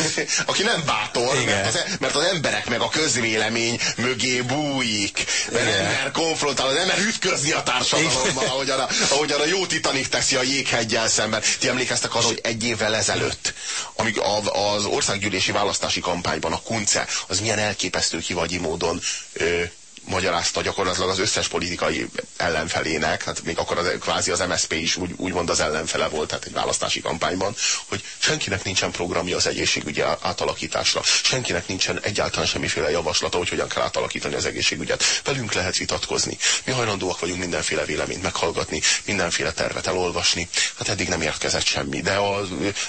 Aki nem bátor, Igen. mert az, e- mert az emberek meg a közvélemény mögé bújik. Mert Igen. konfrontál, az ember ütközni a társadalommal, ahogy a, ahogy a jó Titanic teszi a jéghegyel szemben. Ti emlékeztek arra, hogy egy évvel ezelőtt, amíg az országgyűlési választási kampányban a Kunce, az milyen elképesztő kivagyi módon ö, magyarázta gyakorlatilag az összes politikai ellenfelének, hát még akkor az, kvázi az MSP is úgy, úgymond az ellenfele volt, tehát egy választási kampányban, hogy senkinek nincsen programja az egészségügyi átalakításra, senkinek nincsen egyáltalán semmiféle javaslata, hogy hogyan kell átalakítani az egészségügyet. Velünk lehet vitatkozni. Mi hajlandóak vagyunk mindenféle véleményt meghallgatni, mindenféle tervet elolvasni. Hát eddig nem érkezett semmi, de a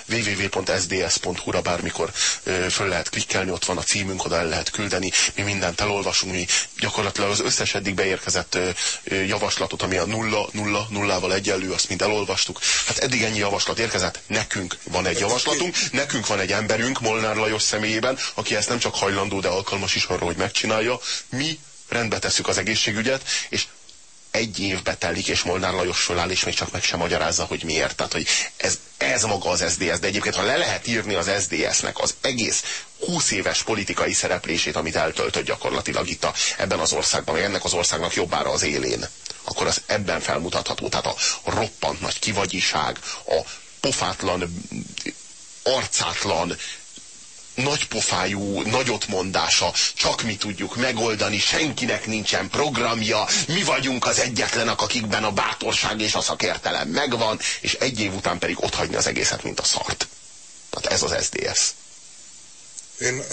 www.sds.hu-ra bármikor föl lehet klikkelni, ott van a címünk, oda el lehet küldeni, mi mindent elolvasunk, mi gyakorlatilag gyakorlatilag az összes eddig beérkezett javaslatot, ami a nulla, nulla, nullával egyenlő, azt mind elolvastuk. Hát eddig ennyi javaslat érkezett, nekünk van egy javaslatunk, nekünk van egy emberünk, Molnár Lajos személyében, aki ezt nem csak hajlandó, de alkalmas is arra, hogy megcsinálja. Mi rendbe tesszük az egészségügyet, és egy évbe telik, és Molnár Lajos föláll, és még csak meg sem magyarázza, hogy miért. Tehát, hogy ez, ez maga az SDS, de egyébként, ha le lehet írni az SDS-nek az egész 20 éves politikai szereplését, amit eltöltött gyakorlatilag itt a, ebben az országban, vagy ennek az országnak jobbára az élén, akkor az ebben felmutatható. Tehát a roppant nagy kivagyiság, a pofátlan, arcátlan, nagypofájú, nagyot mondása, csak mi tudjuk megoldani, senkinek nincsen programja, mi vagyunk az egyetlenek, akikben a bátorság és a szakértelem megvan, és egy év után pedig otthagyni az egészet, mint a szart. Tehát ez az SDS. Én,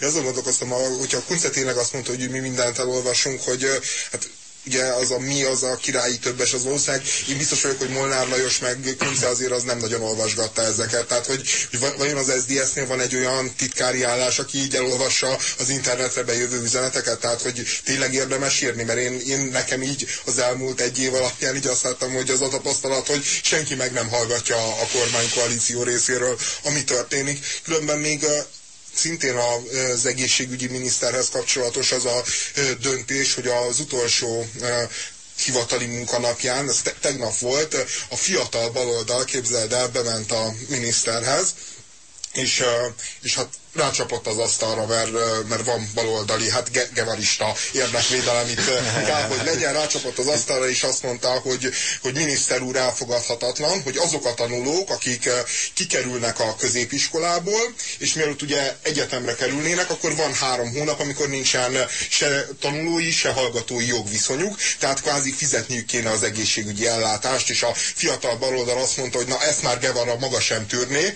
én azon gondolkoztam, hogyha a Kunce tényleg azt mondta, hogy mi mindent elolvasunk, hogy hát ugye az a mi, az a királyi többes az ország. Én biztos vagyok, hogy Molnár Lajos meg Kunce azért az nem nagyon olvasgatta ezeket. Tehát, hogy, hogy vajon az SDS-nél van egy olyan titkári állás, aki így elolvassa az internetre bejövő üzeneteket, tehát, hogy tényleg érdemes írni, mert én, én nekem így az elmúlt egy év alapján így azt láttam, hogy az a tapasztalat, hogy senki meg nem hallgatja a kormánykoalíció részéről, ami történik. Különben még szintén az egészségügyi miniszterhez kapcsolatos az a döntés, hogy az utolsó hivatali munkanapján, ez te tegnap volt, a fiatal baloldal, képzeld el, bement a miniszterhez, és, és hát rácsapott az asztalra, mert, mert van baloldali, hát ge gevarista érdekvédelem itt kell, hogy legyen, rácsapott az asztalra, és azt mondta, hogy, hogy miniszter úr elfogadhatatlan, hogy azok a tanulók, akik kikerülnek a középiskolából, és mielőtt ugye egyetemre kerülnének, akkor van három hónap, amikor nincsen se tanulói, se hallgatói jogviszonyuk, tehát kvázi fizetniük kéne az egészségügyi ellátást, és a fiatal baloldal azt mondta, hogy na ezt már Gevara maga sem tűrné,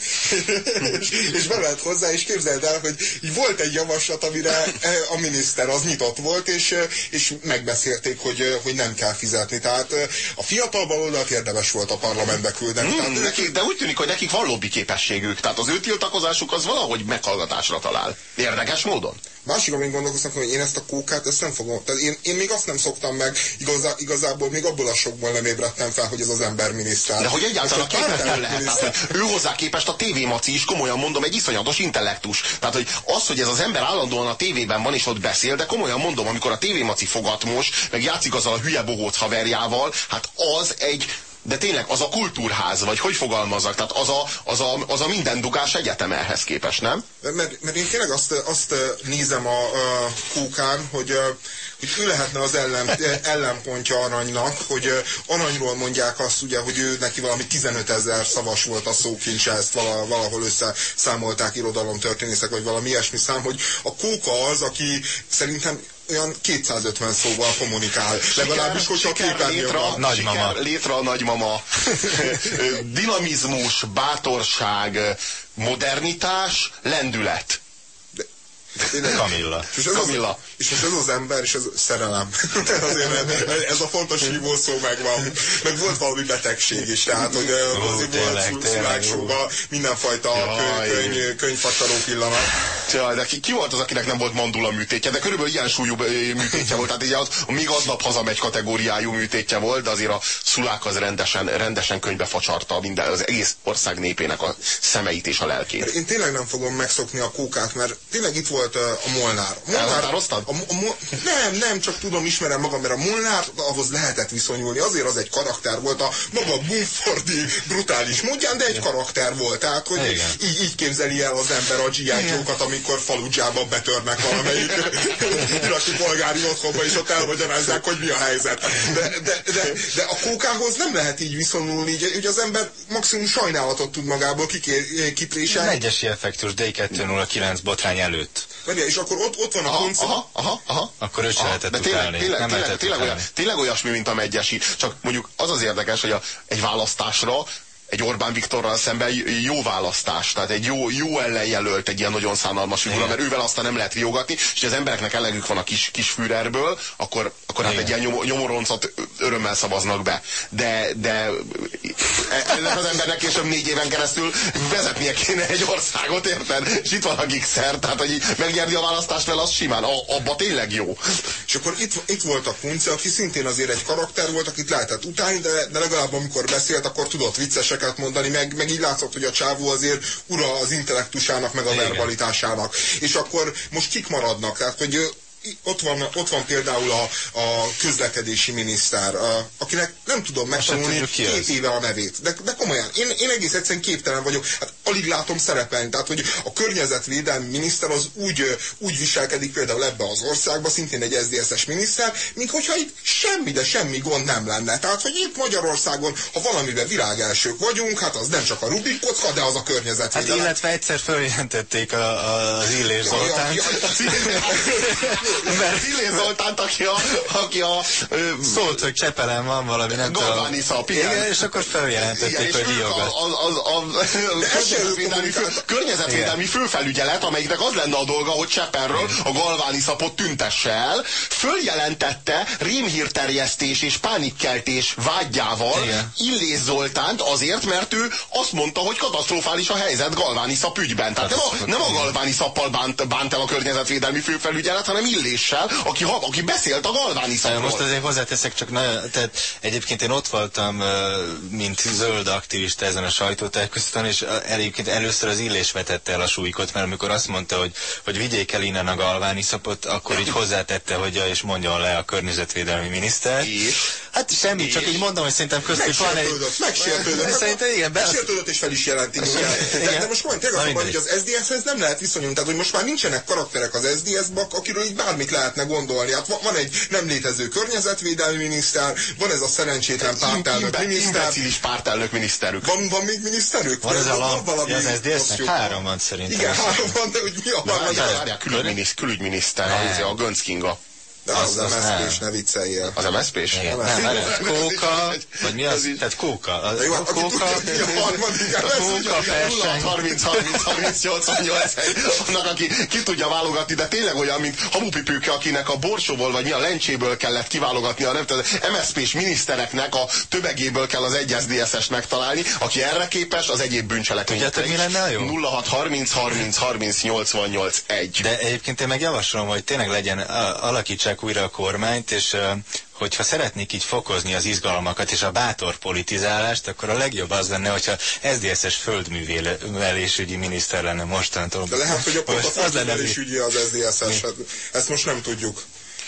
és, és be lehet hozzá, és képzel képzeld el, hogy így volt egy javaslat, amire e, a miniszter az nyitott volt, és, e, és megbeszélték, hogy, e, hogy nem kell fizetni. Tehát a fiatal baloldalt érdemes volt a parlamentbe küldeni. Hmm, tehát, neki, de úgy tűnik, hogy nekik van lobby képességük, tehát az ő tiltakozásuk az valahogy meghallgatásra talál. Érdekes módon. Másik, amin gondolkoztam, hogy én ezt a kókát, ezt nem fogom. Tehát én, én még azt nem szoktam meg, igazá, igazából még abból a sokból nem ébredtem fel, hogy ez az ember miniszter. De hogy egyáltalán képetlen lehet. Tehát, ő hozzá képest a tévémaci is, komolyan mondom, egy iszonyatos intellektus. Tehát, hogy az, hogy ez az ember állandóan a tévében van és ott beszél, de komolyan mondom, amikor a tévémaci fogatmos, meg játszik azzal a hülye bohóc haverjával, hát az egy de tényleg az a kultúrház, vagy hogy fogalmazok, tehát az a, az a, az a minden dugás egyetem ehhez képest, nem? Mert, mert én tényleg azt, azt nézem a, a kókán, hogy, hogy ő lehetne az ellen, ellenpontja aranynak, hogy aranyról mondják azt ugye, hogy ő neki valami 15 ezer szavas volt a szókincse, ezt valahol összeszámolták irodalomtörténészek, vagy valami ilyesmi szám, hogy a kóka az, aki szerintem olyan 250 szóval kommunikál. Legalábbis, hogyha képen létre, a nagymama. Siker, létre a nagymama. Dinamizmus, bátorság, modernitás, lendület. Kamilla. És ez, Kamilla. Az, és ez az ember, és ez szerelem. Azért, ez a fontos hívó szó megvan. Meg volt valami betegség is, tehát hogy az volt szuláksóban mindenfajta könyv, könyvfaktaró pillanat. Jaj, de ki, ki, volt az, akinek nem volt mandula műtétje, de körülbelül ilyen súlyú műtétje volt, tehát így az, még aznap hazamegy kategóriájú műtétje volt, de azért a szulák az rendesen, rendesen könyvbe facsarta minden, az egész ország népének a szemeit és a lelkét. Én tényleg nem fogom megszokni a kókát, mert tényleg itt volt a Molnár. Molnár a, a, a, nem, nem, csak tudom, ismerem magam, mert a Molnár ahhoz lehetett viszonyulni. Azért az egy karakter volt a maga Bumfordi brutális módján, de egy karakter volt. Tehát, hogy így, így képzeli el az ember a G.I. amikor Faludzsába betörnek valamelyik iraki polgári otthonba, és ott elmagyarázzák, hogy mi a helyzet. De, de, de, de a kókához nem lehet így viszonyulni, így, az ember maximum sajnálatot tud magából kipréselni. Egyesi effektus D209 botrány előtt. Várja, és akkor ott, ott van a aha, aha, aha, aha. Akkor ő se lehetett de tényleg, tényleg, nem tényleg, tényleg, olyan, tényleg olyasmi, mint a megyesi. Csak mondjuk az az érdekes, hogy a, egy választásra egy Orbán Viktorral szemben jó választás, tehát egy jó, jó ellenjelölt egy ilyen nagyon szánalmas figura, mert ővel aztán nem lehet riogatni, és ha az embereknek elegük van a kis, kis Führerből, akkor, akkor hát egy ilyen nyom, nyomoroncot örömmel szavaznak be. De, de e, ennek az embernek később négy éven keresztül vezetnie kéne egy országot, érted? És itt van a gigszer, tehát hogy megnyerni a választást vele, az simán, a, abba tényleg jó. És akkor itt, itt volt a Kunce, aki szintén azért egy karakter volt, akit lehetett utálni, de, de legalább amikor beszélt, akkor tudott viccesek verseket mondani, meg, meg így látszott, hogy a csávó azért ura az intellektusának, meg a Igen. verbalitásának. És akkor most kik maradnak? Tehát, hogy ott van, ott van például a, a közlekedési miniszter, a, akinek nem tudom megtanulni két éve a nevét. De, de komolyan, én, én egész egyszerűen képtelen vagyok. Hát alig látom szerepelni. Tehát, hogy a környezetvédelmi miniszter az úgy, úgy viselkedik például ebbe az országba, szintén egy SZDSZ-es miniszter, mint hogyha itt semmi, de semmi gond nem lenne. Tehát, hogy itt Magyarországon, ha valamiben világelsők vagyunk, hát az nem csak a Rubik kocka, de az a környezetvédelem. Hát illetve egyszer följelentették a, a, az Illés Zoltánt. Ja, ja, mert Illés Zoltánt, aki a, aki a szólt, hogy Csepelen van valami, nem tudom. Igen. igen. és akkor feljelentették, hogy hiogat. A, a, a, a, környezetvédelmi, fő, környezetvédelmi főfelügyelet, amelyiknek az lenne a dolga, hogy Csepenről a galváni szapot tüntesse el, följelentette rémhírterjesztés és pánikkeltés vágyával igen. Illés Zoltánt azért, mert ő azt mondta, hogy katasztrofális a helyzet galváni szap ügyben. Tehát nem a, nem a galváni szappal bánt, bánt el a környezetvédelmi főfelügyelet, hanem Illéssel, aki, aki beszélt a galváni. Most azért hozzáteszek, csak na, tehát egyébként én ott voltam, mint zöld aktivista ezen a sajtótájékoztatón, és egyébként először az Illés vetette el a súlykot, mert amikor azt mondta, hogy, hogy vigyék el innen a galváni szapot, akkor így hozzátette, hogy ja, és mondjon le a környezetvédelmi miniszter. És? Hát semmi, és? csak így mondom, hogy szerintem köztük van egy... Megsértődött, Szerintem igen. Be... Megsértődött és fel is jelenti. De, de most mondj, tényleg hogy az SZDSZ-hez nem lehet viszonyulni. Tehát, hogy most már nincsenek karakterek az SZDSZ-bak, akiről így bármit lehetne gondolni. Hát van egy nem létező környezetvédelmi miniszter, van ez a szerencsétlen pártelnök miniszter. Imbecilis pártelnök miniszterük. Van, van még miniszterük? Van ez a lamp, az SZDSZ-nek három van szerintem. Igen, három van, de hogy mi a harmadik? Külügyminiszter, a Gönc Kinga. De az, az, az MSZP-s, ne vicceljél. Az MSZP-s? Nem, nem, Kóka, vagy mi az? Tehát Kóka. A, jó, a Kóka, a Kóka felseng. 30, 30, 30, 88 Annak, aki ki tudja válogatni, de tényleg olyan, mint hamupipőke, akinek a borsóból, vagy mi a lencséből kellett kiválogatni, a nem MSZP-s minisztereknek a tömegéből kell az egy SZDSZ-est megtalálni, aki erre képes, az egyéb bűncselekményekre is. mi lenne jó? 06 30 30 30 88 1. De egyébként én meg javaslom, hogy tényleg legyen, alakítsák választják újra a kormányt, és hogyha szeretnék így fokozni az izgalmakat és a bátor politizálást, akkor a legjobb az lenne, hogyha SZDSZ-es földművelésügyi miniszter lenne mostantól. De lehet, hogy a pont a földművelésügyi az SZDSZ-es, hát ezt most nem tudjuk.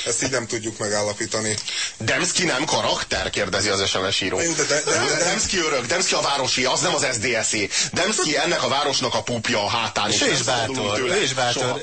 Ezt így nem tudjuk megállapítani. Demszki nem karakter? kérdezi az SMS író. Jó, de, de, de, de, Demszki örök, Demszki a városi, az nem az SZDSZ-é. Demszki ennek a városnak a púpja a hátán. És ő is bátor, ő is bátor.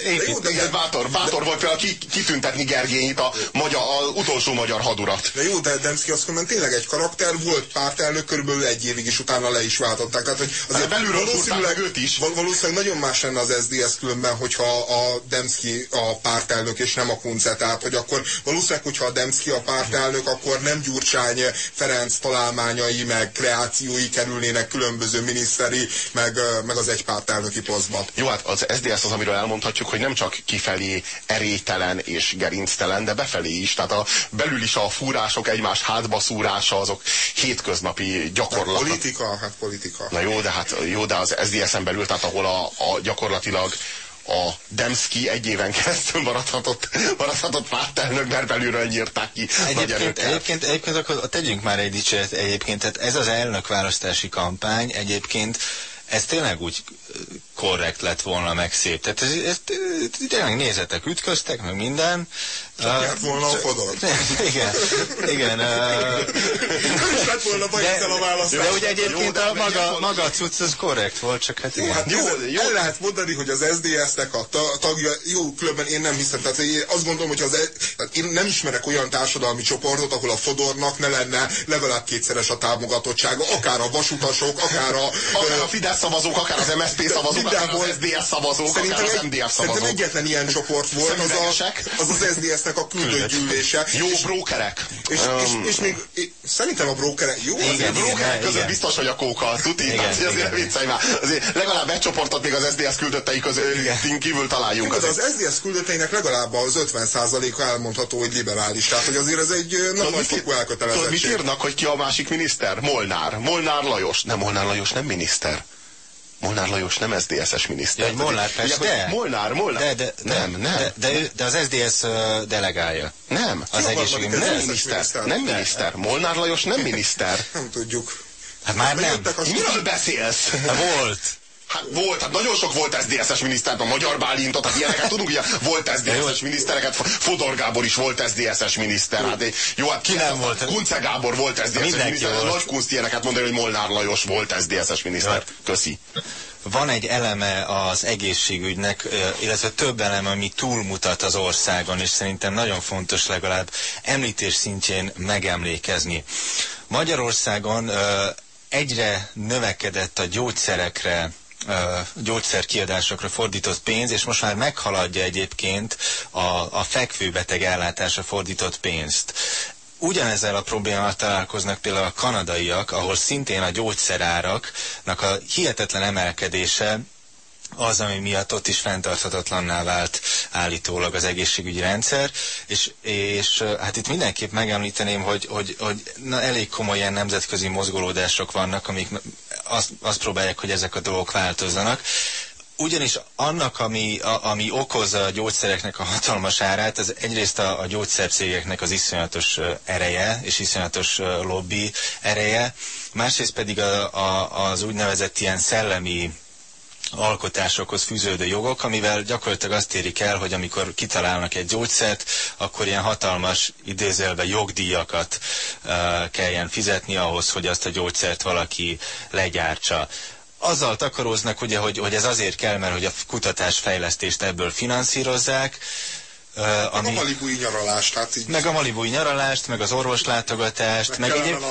Igen, bátor, bátor volt például ki, kitüntetni Gergényit, a, magyar, a utolsó magyar hadurat. De jó, de Demszki azt mondom, tényleg egy karakter volt pártelnök, körülbelül egy évig is utána le is váltották. Tehát, hogy azért hát belülről valószínűleg őt is. Valószínűleg nagyon más lenne az SZDSZ különben, hogyha a Demszki a pártelnök és nem a Kunce. Tehát, hogy akkor valószínűleg hogyha a Demszki a pártelnök, akkor nem Gyurcsány Ferenc találmányai, meg kreációi kerülnének különböző miniszteri, meg, meg az egy pártelnöki posztba. Jó, hát az SZDSZ az, amiről elmondhatjuk, hogy nem csak kifelé erételen és gerinctelen, de befelé is. Tehát a, belül is a fúrások, egymás hátba szúrása, azok hétköznapi gyakorlat. Politika, hát politika. Na jó, de hát jó, de az SZDSZ-en belül, tehát ahol a, a gyakorlatilag a Demszki egy éven keresztül maradhatott, maradhatott pártelnök, mert belülről nyírták ki. Egyébként, egyébként, egyébként akkor tegyünk már egy dicséret egyébként, tehát ez az elnökválasztási kampány egyébként ez tényleg úgy korrekt lett volna, meg szép. Tehát ez, ez, ez tényleg nézetek ütköztek, meg minden. Csak uh, volna a Fodor. Igen, igen. Uh, is lett volna baj de, a választás. De ugye egyébként jó, a maga, maga a cucc az korrekt volt, csak hát jó, hát jó, jó, el lehet mondani, hogy az SZDSZ-nek a tagja, jó, különben én nem hiszem, tehát én azt gondolom, hogy az, e- én nem ismerek olyan társadalmi csoportot, ahol a Fodornak ne lenne legalább kétszeres a támogatottsága, akár a vasutasok, akár a... Akár a Fidesz szavazók, akár az MSZP szavazók, mindenhol, akár az SZDSZ szavazók, akár az MDF szavazók. Szerintem egyetlen ilyen csoport volt, az az, az, az SZDSZ-nek a küldőgyűlése. Jó brókerek. És, um, és, és még szerintem a brókerek, jó, igen, azért brókerek között igen. biztos, hogy a kóka, tuti, igen, tehát, igen. azért viccelj már. Azért legalább egy csoportot még az SZDSZ küldöttei között kívül találjunk. Igen, az SZDSZ küldötteinek legalább az 50%-a elmondható, hogy liberális. Tehát, hogy azért ez egy nagy fokú elkötelezettség. mit írnak, hogy ki a másik miniszter? Molnár. Molnár Lajos. Nem, Molnár Lajos nem miniszter. Molnár Lajos nem SZDSZ-es miniszter. Ja, Molnár persze, de. Molnár, Molnár. De, de, nem, nem. De, de, de az SZDSZ delegálja. Nem. Az egészségügyi nem miniszter. Nem miniszter. Molnár Lajos nem miniszter. Nem tudjuk. Hát már nem. Miről beszélsz? Volt. Hát volt, hát nagyon sok volt SZDSZ-es miniszter, a Magyar Bálintot, hát ilyeneket tudunk, ugye volt SZDSZ-es minisztereket, Fodor Gábor is volt SZDSZ-es miniszter, hát jó, hát ki nem volt? Kunce Gábor volt SZDSZ-es miniszter, volt. nagy kunst ilyeneket mondani, hogy Molnár Lajos volt SZDSZ-es miniszter. Köszi van egy eleme az egészségügynek, illetve több eleme, ami túlmutat az országon, és szerintem nagyon fontos legalább említés szintjén megemlékezni. Magyarországon egyre növekedett a gyógyszerekre gyógyszerkiadásokra fordított pénz, és most már meghaladja egyébként a, a fekvőbeteg ellátásra fordított pénzt. Ugyanezzel a problémával találkoznak például a kanadaiak, ahol szintén a gyógyszeráraknak a hihetetlen emelkedése az, ami miatt ott is fenntarthatatlanná vált állítólag az egészségügyi rendszer, és, és hát itt mindenképp megemlíteném, hogy, hogy, hogy na, elég komoly ilyen nemzetközi mozgolódások vannak, amik azt, azt próbálják, hogy ezek a dolgok változzanak. Ugyanis annak, ami, a, ami okozza a gyógyszereknek a hatalmas árát, az egyrészt a, a gyógyszercégeknek az iszonyatos ereje, és iszonyatos lobby ereje, másrészt pedig a, a, az úgynevezett ilyen szellemi alkotásokhoz fűződő jogok, amivel gyakorlatilag azt érik el, hogy amikor kitalálnak egy gyógyszert, akkor ilyen hatalmas idézőjelben jogdíjakat uh, kelljen fizetni ahhoz, hogy azt a gyógyszert valaki legyártsa. Azzal takaróznak, ugye, hogy, hogy ez azért kell, mert hogy a kutatásfejlesztést ebből finanszírozzák, Uh, ami, a malibúi nyaralást. Hát így meg a malibúi nyaralást, meg az orvoslátogatást, meg, meg, egyéb,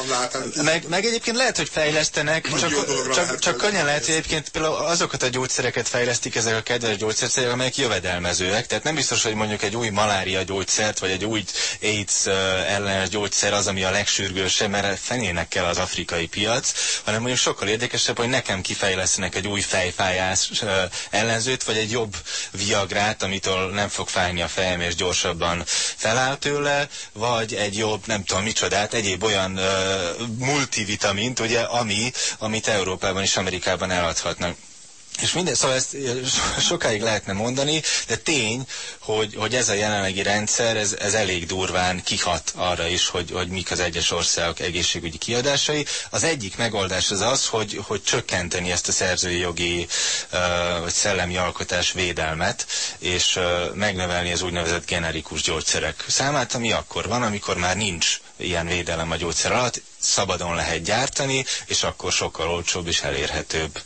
meg, meg egyébként lehet, hogy fejlesztenek, csak, csak, csak könnyen lehet, hogy egyébként például azokat a gyógyszereket fejlesztik ezek a kedves gyógyszerszerek, amelyek jövedelmezőek. Tehát nem biztos, hogy mondjuk egy új malária gyógyszert, vagy egy új AIDS ellenes gyógyszer az, ami a legsürgősebb, mert fenének kell az afrikai piac, hanem mondjuk sokkal érdekesebb, hogy nekem kifejlesztenek egy új fejfájás ellenzőt, vagy egy jobb viagrát, amitől nem fog fájni a fejem, és gyorsabban feláll tőle, vagy egy jobb, nem tudom micsodát, egyéb olyan uh, multivitamint, ugye, ami, amit Európában és Amerikában eladhatnak. És minden, szóval ezt sokáig lehetne mondani, de tény, hogy, hogy ez a jelenlegi rendszer, ez, ez elég durván kihat arra is, hogy, hogy mik az egyes országok egészségügyi kiadásai. Az egyik megoldás az az, hogy, hogy csökkenteni ezt a szerzői jogi vagy szellemi alkotás védelmet, és megnövelni az úgynevezett generikus gyógyszerek számát, ami akkor van, amikor már nincs ilyen védelem a gyógyszer alatt, szabadon lehet gyártani, és akkor sokkal olcsóbb és elérhetőbb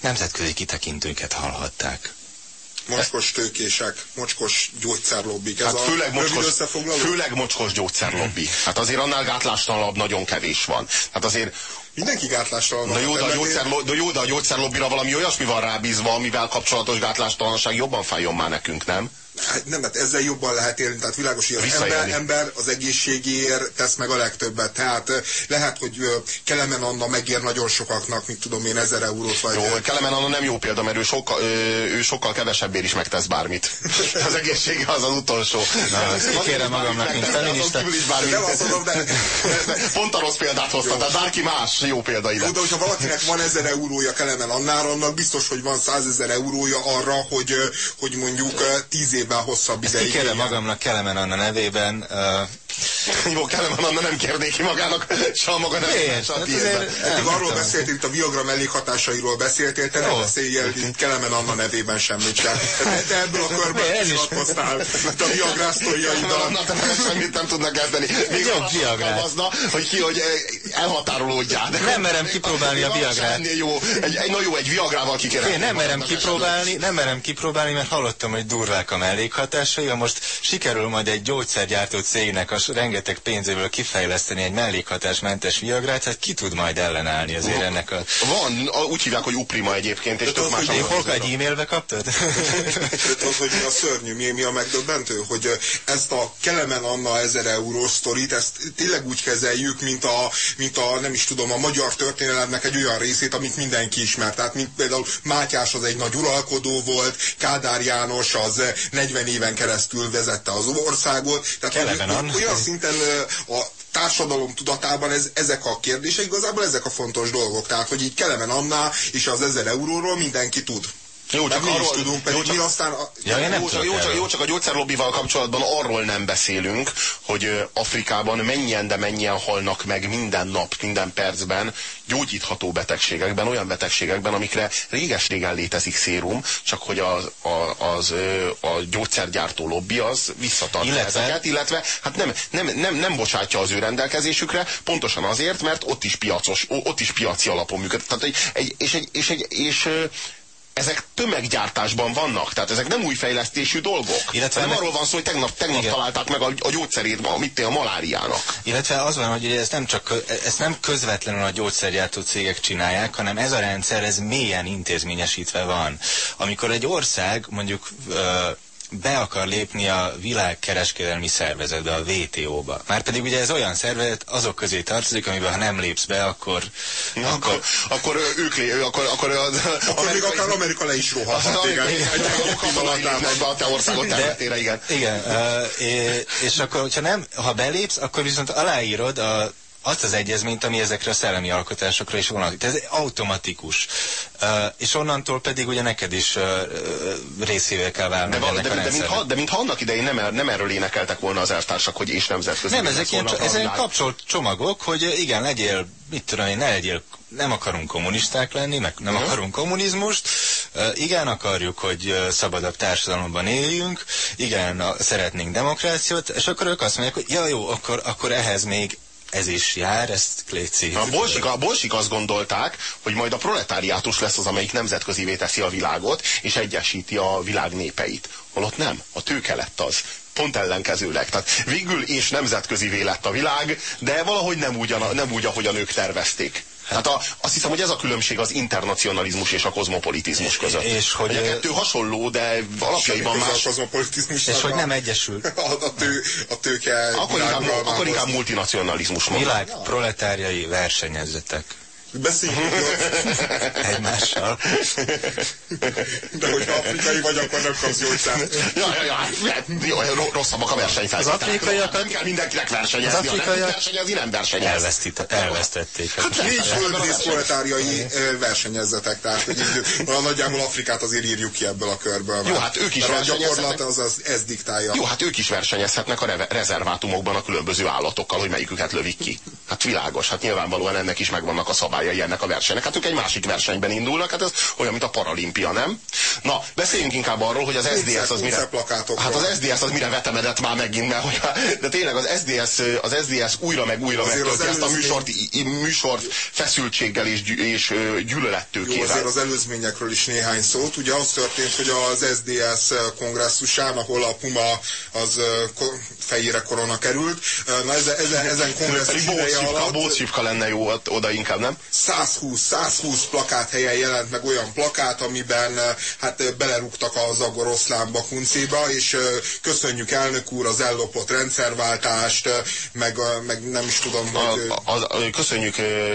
nemzetközi kitekintőket hallhatták. Mocskos tőkések, mocskos gyógyszerlobbik. Ez hát főleg, mocskos, főleg mocskos gyógyszerlobbi. Hát azért annál gátlástalanabb nagyon kevés van. Hát azért Mindenki gátlástalan. De jó, de a, gyógyszer, de jó, de a gyógyszerlobbira valami olyasmi van rábízva, amivel kapcsolatos gátlástalanság jobban fájjon már nekünk, nem? Hát nem, hát ezzel jobban lehet élni, tehát világos, hogy az ember, ember az egészségéért tesz meg a legtöbbet. Tehát lehet, hogy Kelemen Anna megér nagyon sokaknak, mint tudom én, ezer eurót vagy. Jó, Kelemen Anna nem jó példa, mert ő sokkal, ő sokkal kevesebbért is megtesz bármit. az egészsége az az utolsó. Kikérem magamnak, mint feminista. Pont a rossz példát hozta, tehát bárki más jó példa ide. de hogyha valakinek van ezer eurója Kelemen Annára, annak biztos, hogy van százezer eurója arra, hogy, hogy mondjuk tíz év évvel hosszabb ideig. Kikérem magamnak Kelemen Anna nevében. Uh, Jó, Kelemen Anna nem kérné ki magának se a maga nevében, se a Eddig arról beszéltél, itt a Viagra mellékhatásairól beszéltél, te ne beszéljél Kelemen Anna nevében semmit sem. Te ebből a körből nyilatkoztál, itt a Viagra sztoriaiddal. Na, te nem semmit nem tudnak kezdeni. Még Jó, Viagra. hogy ki, hogy elhatárolódjál. Nem merem kipróbálni a Viagrát. Jó, egy, na jó, egy Viagrával kikérem. nem merem kipróbálni, nem merem kipróbálni, mert hallottam, hogy durvák a mellékhatásai, ha most sikerül majd egy gyógyszergyártó cégnek a rengeteg pénzéből kifejleszteni egy mellékhatásmentes viagrát, hát ki tud majd ellenállni azért ennek a... Van, úgy hívják, hogy Uprima egyébként, és tök más. Hol egy e-mailbe kaptad? Tudod, hogy mi a szörnyű, mi, mi a megdöbbentő, hogy ezt a Kelemen Anna 1000 euró sztorit, ezt tényleg úgy kezeljük, mint a, mint a, nem is tudom, a magyar történelemnek egy olyan részét, amit mindenki ismer. Tehát, mint például Mátyás az egy nagy uralkodó volt, Kádár János az 40 éven keresztül vezette az országot. Tehát olyan, olyan szinten a társadalom tudatában ez, ezek a kérdések, igazából ezek a fontos dolgok. Tehát, hogy így Kelemen Anna és az 1000 euróról mindenki tud. Jó, csak arról, tudunk, pedig jó, csak, mi aztán... A, Ja, nem jó, csak, jó, csak, jó, csak a gyógyszerlobbival kapcsolatban arról nem beszélünk, hogy Afrikában mennyien, de mennyien halnak meg minden nap, minden percben gyógyítható betegségekben, olyan betegségekben, amikre réges-régen létezik szérum, csak hogy az, a, az, a gyógyszergyártó lobby az visszatartja Illetve- ezeket, illetve hát nem, nem, nem, nem bocsátja az ő rendelkezésükre, pontosan azért, mert ott is piacos, ott is piaci alapon működik. Tehát egy, egy, és, egy, és, egy, és ö, ezek tömeggyártásban vannak, tehát ezek nem új fejlesztésű dolgok. Illetve nem meg- arról van szó, hogy tegnap, tegnap Igen. találták meg a, a gyógyszerét, a, mit a maláriának. Illetve az van, hogy ugye ez nem csak, ezt nem közvetlenül a gyógyszergyártó cégek csinálják, hanem ez a rendszer, ez mélyen intézményesítve van. Amikor egy ország mondjuk ö, be akar lépni a világkereskedelmi szervezetbe, a WTO-ba. Márpedig ugye ez olyan szervezet, azok közé tartozik, amiben ha nem lépsz be, akkor... Akkor, akkor, akkor ö, ők lé, akkor, akkor az Akkor még akár Amerika le is az rohanhat. igen. Egy a te országod területére, igen. Igen, és akkor, hogyha nem, ha belépsz, akkor viszont aláírod a, azt az egyezményt, ami ezekre a szellemi alkotásokra is vonatkozik. Ez automatikus. Ö, és onnantól pedig ugye neked is ö, részévé kell válni De, de, de, de, mintha, de mintha annak idején nem, er, nem erről énekeltek volna az eltársak, hogy és nemzetközi. Nem, ezek ilyen, ezek világ. kapcsolt csomagok, hogy igen, legyél, mit tudom én, ne legyél, nem akarunk kommunisták lenni, meg nem akarunk kommunizmust, igen, akarjuk, hogy szabadabb társadalomban éljünk, igen, szeretnénk demokrációt, és akkor ők azt mondják, hogy ja jó, akkor, akkor ehhez még ez is jár, ezt létszik. A bolsik, a bolsik azt gondolták, hogy majd a proletáriátus lesz az, amelyik nemzetközivé teszi a világot, és egyesíti a világ népeit. Holott nem, a tőke lett az. Pont ellenkezőleg. Tehát végül és nemzetközivé lett a világ, de valahogy nem úgy, a- nem úgy ahogyan ők tervezték. Tehát a, azt hiszem, hogy ez a különbség az internacionalizmus és a kozmopolitizmus között. és hogy, a kettő hasonló, de alapjaiban más. a kozmopolitizmusnak És hogy nem egyesül. A, a, tő, a tőke Akkor inkább, akkor inkább multinacionalizmus. Világ proletárjai versenyezzetek Beszéljünk, egymással. de hogyha afrikai vagy, akkor nem kapsz gyógyszert. Ja, ja, ja, hát, jó, ro- rosszabbak a versenyfeltételek. Az afrikaiakat- Nem kell mindenkinek versenyezni, Az afrikaiak- versenyezni, nem versenyez. Elvesztít, elvesztették. Hát Négy földrész proletáriai versenyezzetek, tehát hogy nagyjából Afrikát azért írjuk ki ebből a körből. Jó, hát ők is mert a versenyezhetnek. gyakorlat az, az ez diktálja. Jó, hát ők is versenyezhetnek a rezervátumokban a különböző állatokkal, hogy melyiküket lövik ki. Hát világos, hát nyilvánvalóan ennek is megvannak a szabályai ennek a versenynek. Hát ők egy másik versenyben indulnak, hát ez olyan, mint a paralimpia, nem? Na, beszéljünk inkább arról, hogy az SDS az mire... Hát az SDS az mire vetemedett már megint, mert hogy, de tényleg az SDS, az SDS újra meg újra megtölti ezt a műsort, műsort feszültséggel és, gyű- és ö, Jó, azért gyűlölettőkével. az előzményekről is néhány szót. Ugye az történt, hogy az SDS kongresszusán, ahol a Puma az fejére korona került, na ezen, ezen, kongresszus ideje alatt Bócivka lenne jó oda inkább, nem? 120, 120 plakát helyen jelent meg olyan plakát, amiben eh, hát eh, belerúgtak a zagoroszlán bakuncéba, és eh, köszönjük elnök úr az ellopott rendszerváltást, meg, meg nem is tudom, A, hogy... az, ö, köszönjük,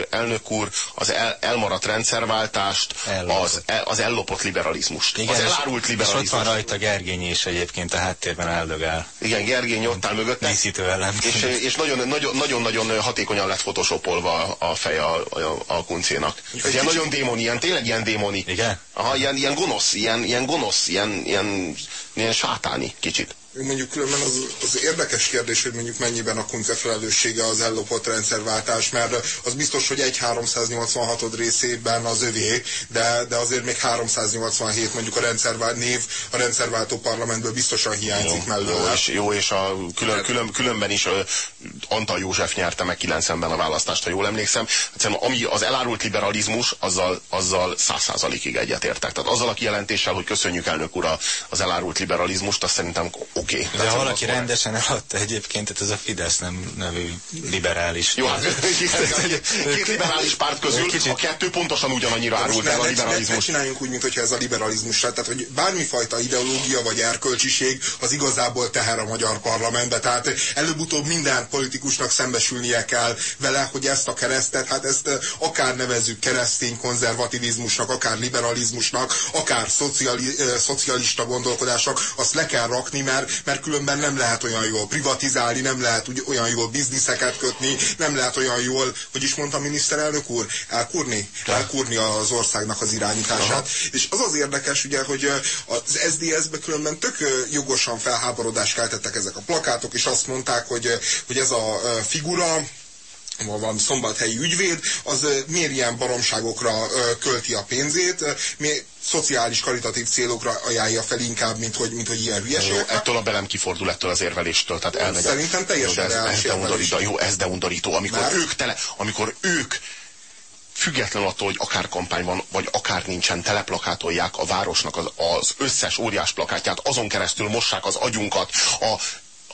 elnök úr, az el, elmaradt rendszerváltást, Ellopott. az, el, az ellopott liberalizmust. Igen, az elárult És ott liberalizmust. van rajta Gergényi is egyébként a háttérben áldogál. Igen, Gergény ott áll mögötte. Díszítő ellen. És, és nagyon, nagyon, nagyon, nagyon hatékonyan lett photoshopolva a fej a, a, a kuncénak. Ez ilyen nagyon démoni, ilyen tényleg ilyen démoni. Igen? Aha, ilyen, ilyen gonosz, ilyen, ilyen gonosz, ilyen, ilyen, ilyen sátáni kicsit. Mondjuk különben az, az érdekes kérdés, hogy mondjuk mennyiben a kunce felelőssége az ellopott rendszerváltás, mert az biztos, hogy egy 386 részében az övé, de, de azért még 387 mondjuk a rendszervált név a rendszerváltó parlamentből biztosan hiányzik Jó, mellőle. és, jó, és a külön, külön, különben is Antal József nyerte meg 90-ben a választást, ha jól emlékszem. Egyszerűen ami az elárult liberalizmus, azzal, azzal 100%-ig egyetértek. Tehát azzal a kijelentéssel, hogy köszönjük elnök ura az elárult liberalizmust, azt szerintem oké. Okay. De ha valaki rendesen eladta egyébként, tehát ez a Fidesz nem nevű liberális. Jó, hát két liberális párt közül Kicsit- a kettő pontosan ugyanannyira Most árult el a ne, ne, ne liberalizmus. csináljunk úgy, mintha ez a liberalizmus. Tehát, hogy bármifajta ideológia vagy erkölcsiség az igazából teher a magyar parlamentbe. Tehát előbb-utóbb minden politikusnak szembesülnie kell vele, hogy ezt a keresztet, hát ezt eh, akár nevezzük keresztény konzervativizmusnak, akár liberalizmusnak, akár szociali, eh, szocialista gondolkodásnak, azt le kell rakni, mert mert különben nem lehet olyan jól privatizálni, nem lehet úgy, olyan jól bizniszeket kötni, nem lehet olyan jól, hogy is mondta miniszterelnök úr, elkurni, elkurni az országnak az irányítását. Aha. És az az érdekes, ugye, hogy az SDS-be különben tök jogosan felháborodást keltettek ezek a plakátok, és azt mondták, hogy, hogy ez a figura, valami szombathelyi ügyvéd, az miért ilyen baromságokra költi a pénzét, mi szociális, karitatív célokra ajánlja fel inkább, mint hogy, mint hogy ilyen hülyeség. Ettől a belem kifordul ettől az érveléstől, tehát elmegy. Szerintem teljesen jó, ez, ez de undorító, jó, ez de undorító, amikor Már? ők tele, amikor ők független attól, hogy akár kampány van, vagy akár nincsen, teleplakátolják a városnak az, az összes óriás plakátját, azon keresztül mossák az agyunkat, a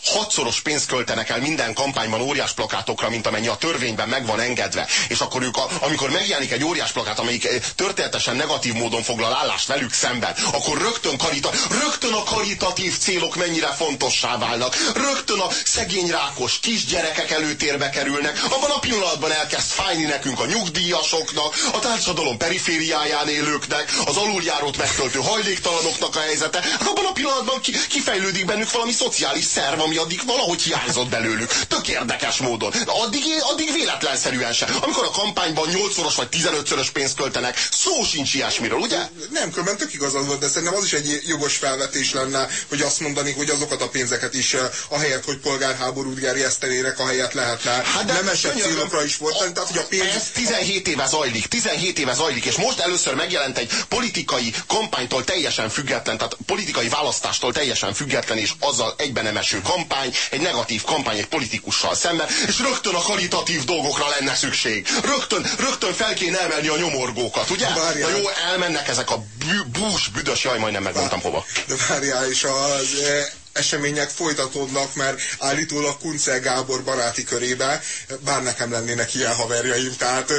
hatszoros pénzt költenek el minden kampányban óriás plakátokra, mint amennyi a törvényben meg van engedve. És akkor ők, a, amikor megjelenik egy óriás plakát, amelyik eh, történetesen negatív módon foglal állást velük szemben, akkor rögtön, karita, rögtön a karitatív célok mennyire fontossá válnak. Rögtön a szegény rákos kisgyerekek előtérbe kerülnek. Abban a pillanatban elkezd fájni nekünk a nyugdíjasoknak, a társadalom perifériáján élőknek, az aluljárót megtöltő hajléktalanoknak a helyzete. Hát abban a pillanatban ki, kifejlődik bennük valami szociális szerv, ami addig valahogy hiányzott belőlük. Tök érdekes módon. Addig, addig véletlenszerűen se. Amikor a kampányban 8-szoros vagy 15-szörös pénzt költenek, szó sincs ilyesmiről, ugye? Nem, különben tök igazad volt, de szerintem az is egy jogos felvetés lenne, hogy azt mondani, hogy azokat a pénzeket is, eh, ahelyett, hogy polgárháborút gerjesztenének, ahelyett lehetne hát nem esett célokra is volt. A, tehát, hogy a pénz... Ez 17 éve zajlik, 17 éve zajlik, és most először megjelent egy politikai kampánytól teljesen független, tehát politikai választástól teljesen független, és azzal egyben nem eső kampány, kampány, egy negatív kampány egy politikussal szemben, és rögtön a karitatív dolgokra lenne szükség. Rögtön, rögtön fel kéne emelni a nyomorgókat, ugye? Várjál. Na jó, elmennek ezek a bús, büdös, jaj, majdnem megmondtam hova. De várjál, és az e, események folytatódnak, mert állítólag Kuncel Gábor baráti körébe, bár nekem lennének ilyen haverjaim, tehát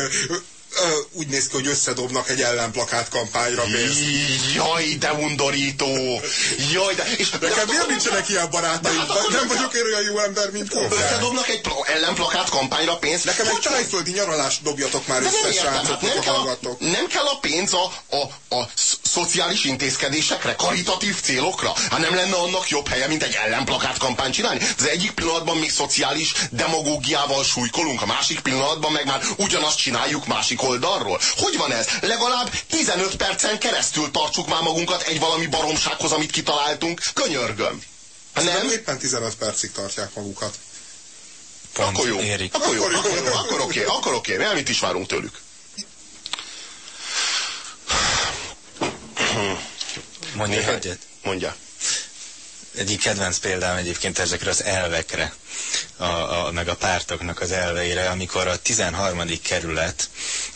úgy néz ki, hogy összedobnak egy ellenplakát kampányra pénzt. Jaj, de undorító! Jaj, de... És Nekem miért nincsenek ilyen barátaim? Hát nem vagyok én olyan jó ember, mint Kófer. Összedobnak egy ellenplakát kampányra pénzt? Nekem egy tájföldi nyaralást dobjatok már össze, srácok, nem, kell a, nem kell a pénz a, a, a szociális intézkedésekre, karitatív célokra? Hát nem lenne annak jobb helye, mint egy ellenplakát kampányt csinálni? Az egyik pillanatban még szociális demagógiával súlykolunk, a másik pillanatban meg már ugyanazt csináljuk másik oldalról? Hogy van ez? Legalább 15 percen keresztül tartsuk már magunkat egy valami baromsághoz, amit kitaláltunk. Könyörgöm. Nem? Éppen 15 percig tartják magukat. Pont, akkor jó. Érik. Akkor jó, akkor, jó, akkor oké, akkor oké. Mi mit is várunk tőlük? Mondja egyet? Mondja egyik kedvenc példám egyébként ezekre az elvekre, a, a, meg a pártoknak az elveire, amikor a 13. kerület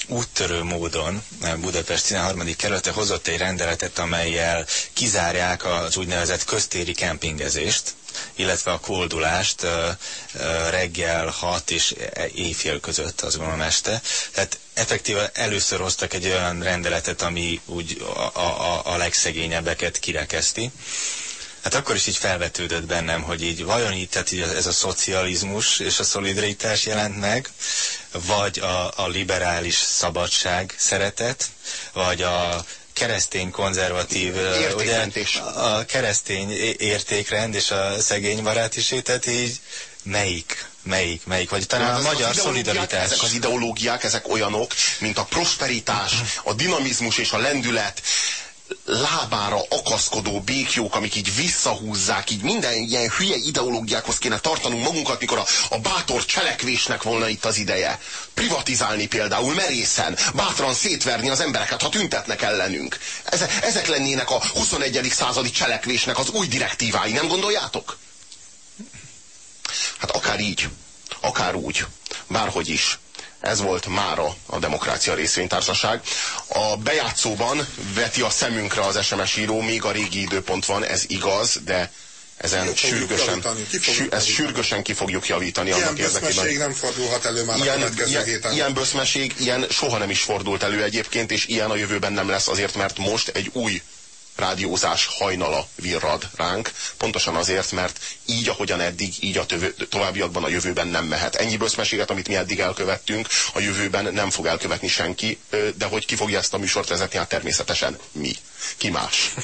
úttörő módon Budapest 13. kerülete hozott egy rendeletet, amelyel kizárják az úgynevezett köztéri kempingezést, illetve a koldulást reggel 6 és éjfél között, az gondolom este. Tehát effektíve először hoztak egy olyan rendeletet, ami úgy a, a, a legszegényebbeket kirekeszti. Hát akkor is így felvetődött bennem, hogy így vajon így, tehát így ez a szocializmus és a szolidaritás jelent meg, vagy a, a liberális szabadság szeretet, vagy a keresztény konzervatív, ugye, a keresztény értékrend és a szegény barátisé, tehát így melyik, melyik, melyik, vagy talán a magyar szolidaritás. Ezek az ideológiák, ezek olyanok, mint a prosperitás, a dinamizmus és a lendület, lábára akaszkodó békjók, amik így visszahúzzák, így minden ilyen hülye ideológiákhoz kéne tartanunk magunkat, mikor a, a bátor cselekvésnek volna itt az ideje. Privatizálni például merészen, bátran szétverni az embereket, ha tüntetnek ellenünk. Ezek, ezek lennének a 21. századi cselekvésnek az új direktívái, nem gondoljátok? Hát akár így, akár úgy, bárhogy is. Ez volt mára a Demokrácia Részvénytársaság. A bejátszóban veti a szemünkre az SMS író, még a régi időpont van, ez igaz, de ezen sürgősen, sü, ezt sürgősen ki fogjuk javítani ilyen annak érdekében. nem fordulhat elő már ilyen, a következő ilyen, héten. Ilyen böszmeség, ilyen soha nem is fordult elő egyébként, és ilyen a jövőben nem lesz azért, mert most egy új rádiózás hajnala virrad ránk, pontosan azért, mert így, ahogyan eddig, így a tövő, továbbiakban a jövőben nem mehet. Ennyi böszmeséget, amit mi eddig elkövettünk, a jövőben nem fog elkövetni senki, de hogy ki fogja ezt a műsort vezetni, hát természetesen mi. Ki más.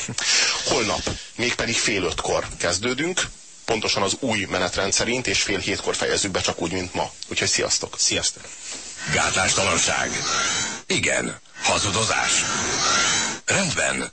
Holnap, mégpedig fél ötkor kezdődünk, pontosan az új menetrend szerint, és fél hétkor fejezzük be csak úgy, mint ma. Úgyhogy sziasztok! Sziasztok! Gátlástalanság. Igen. Hazudozás. Rendben.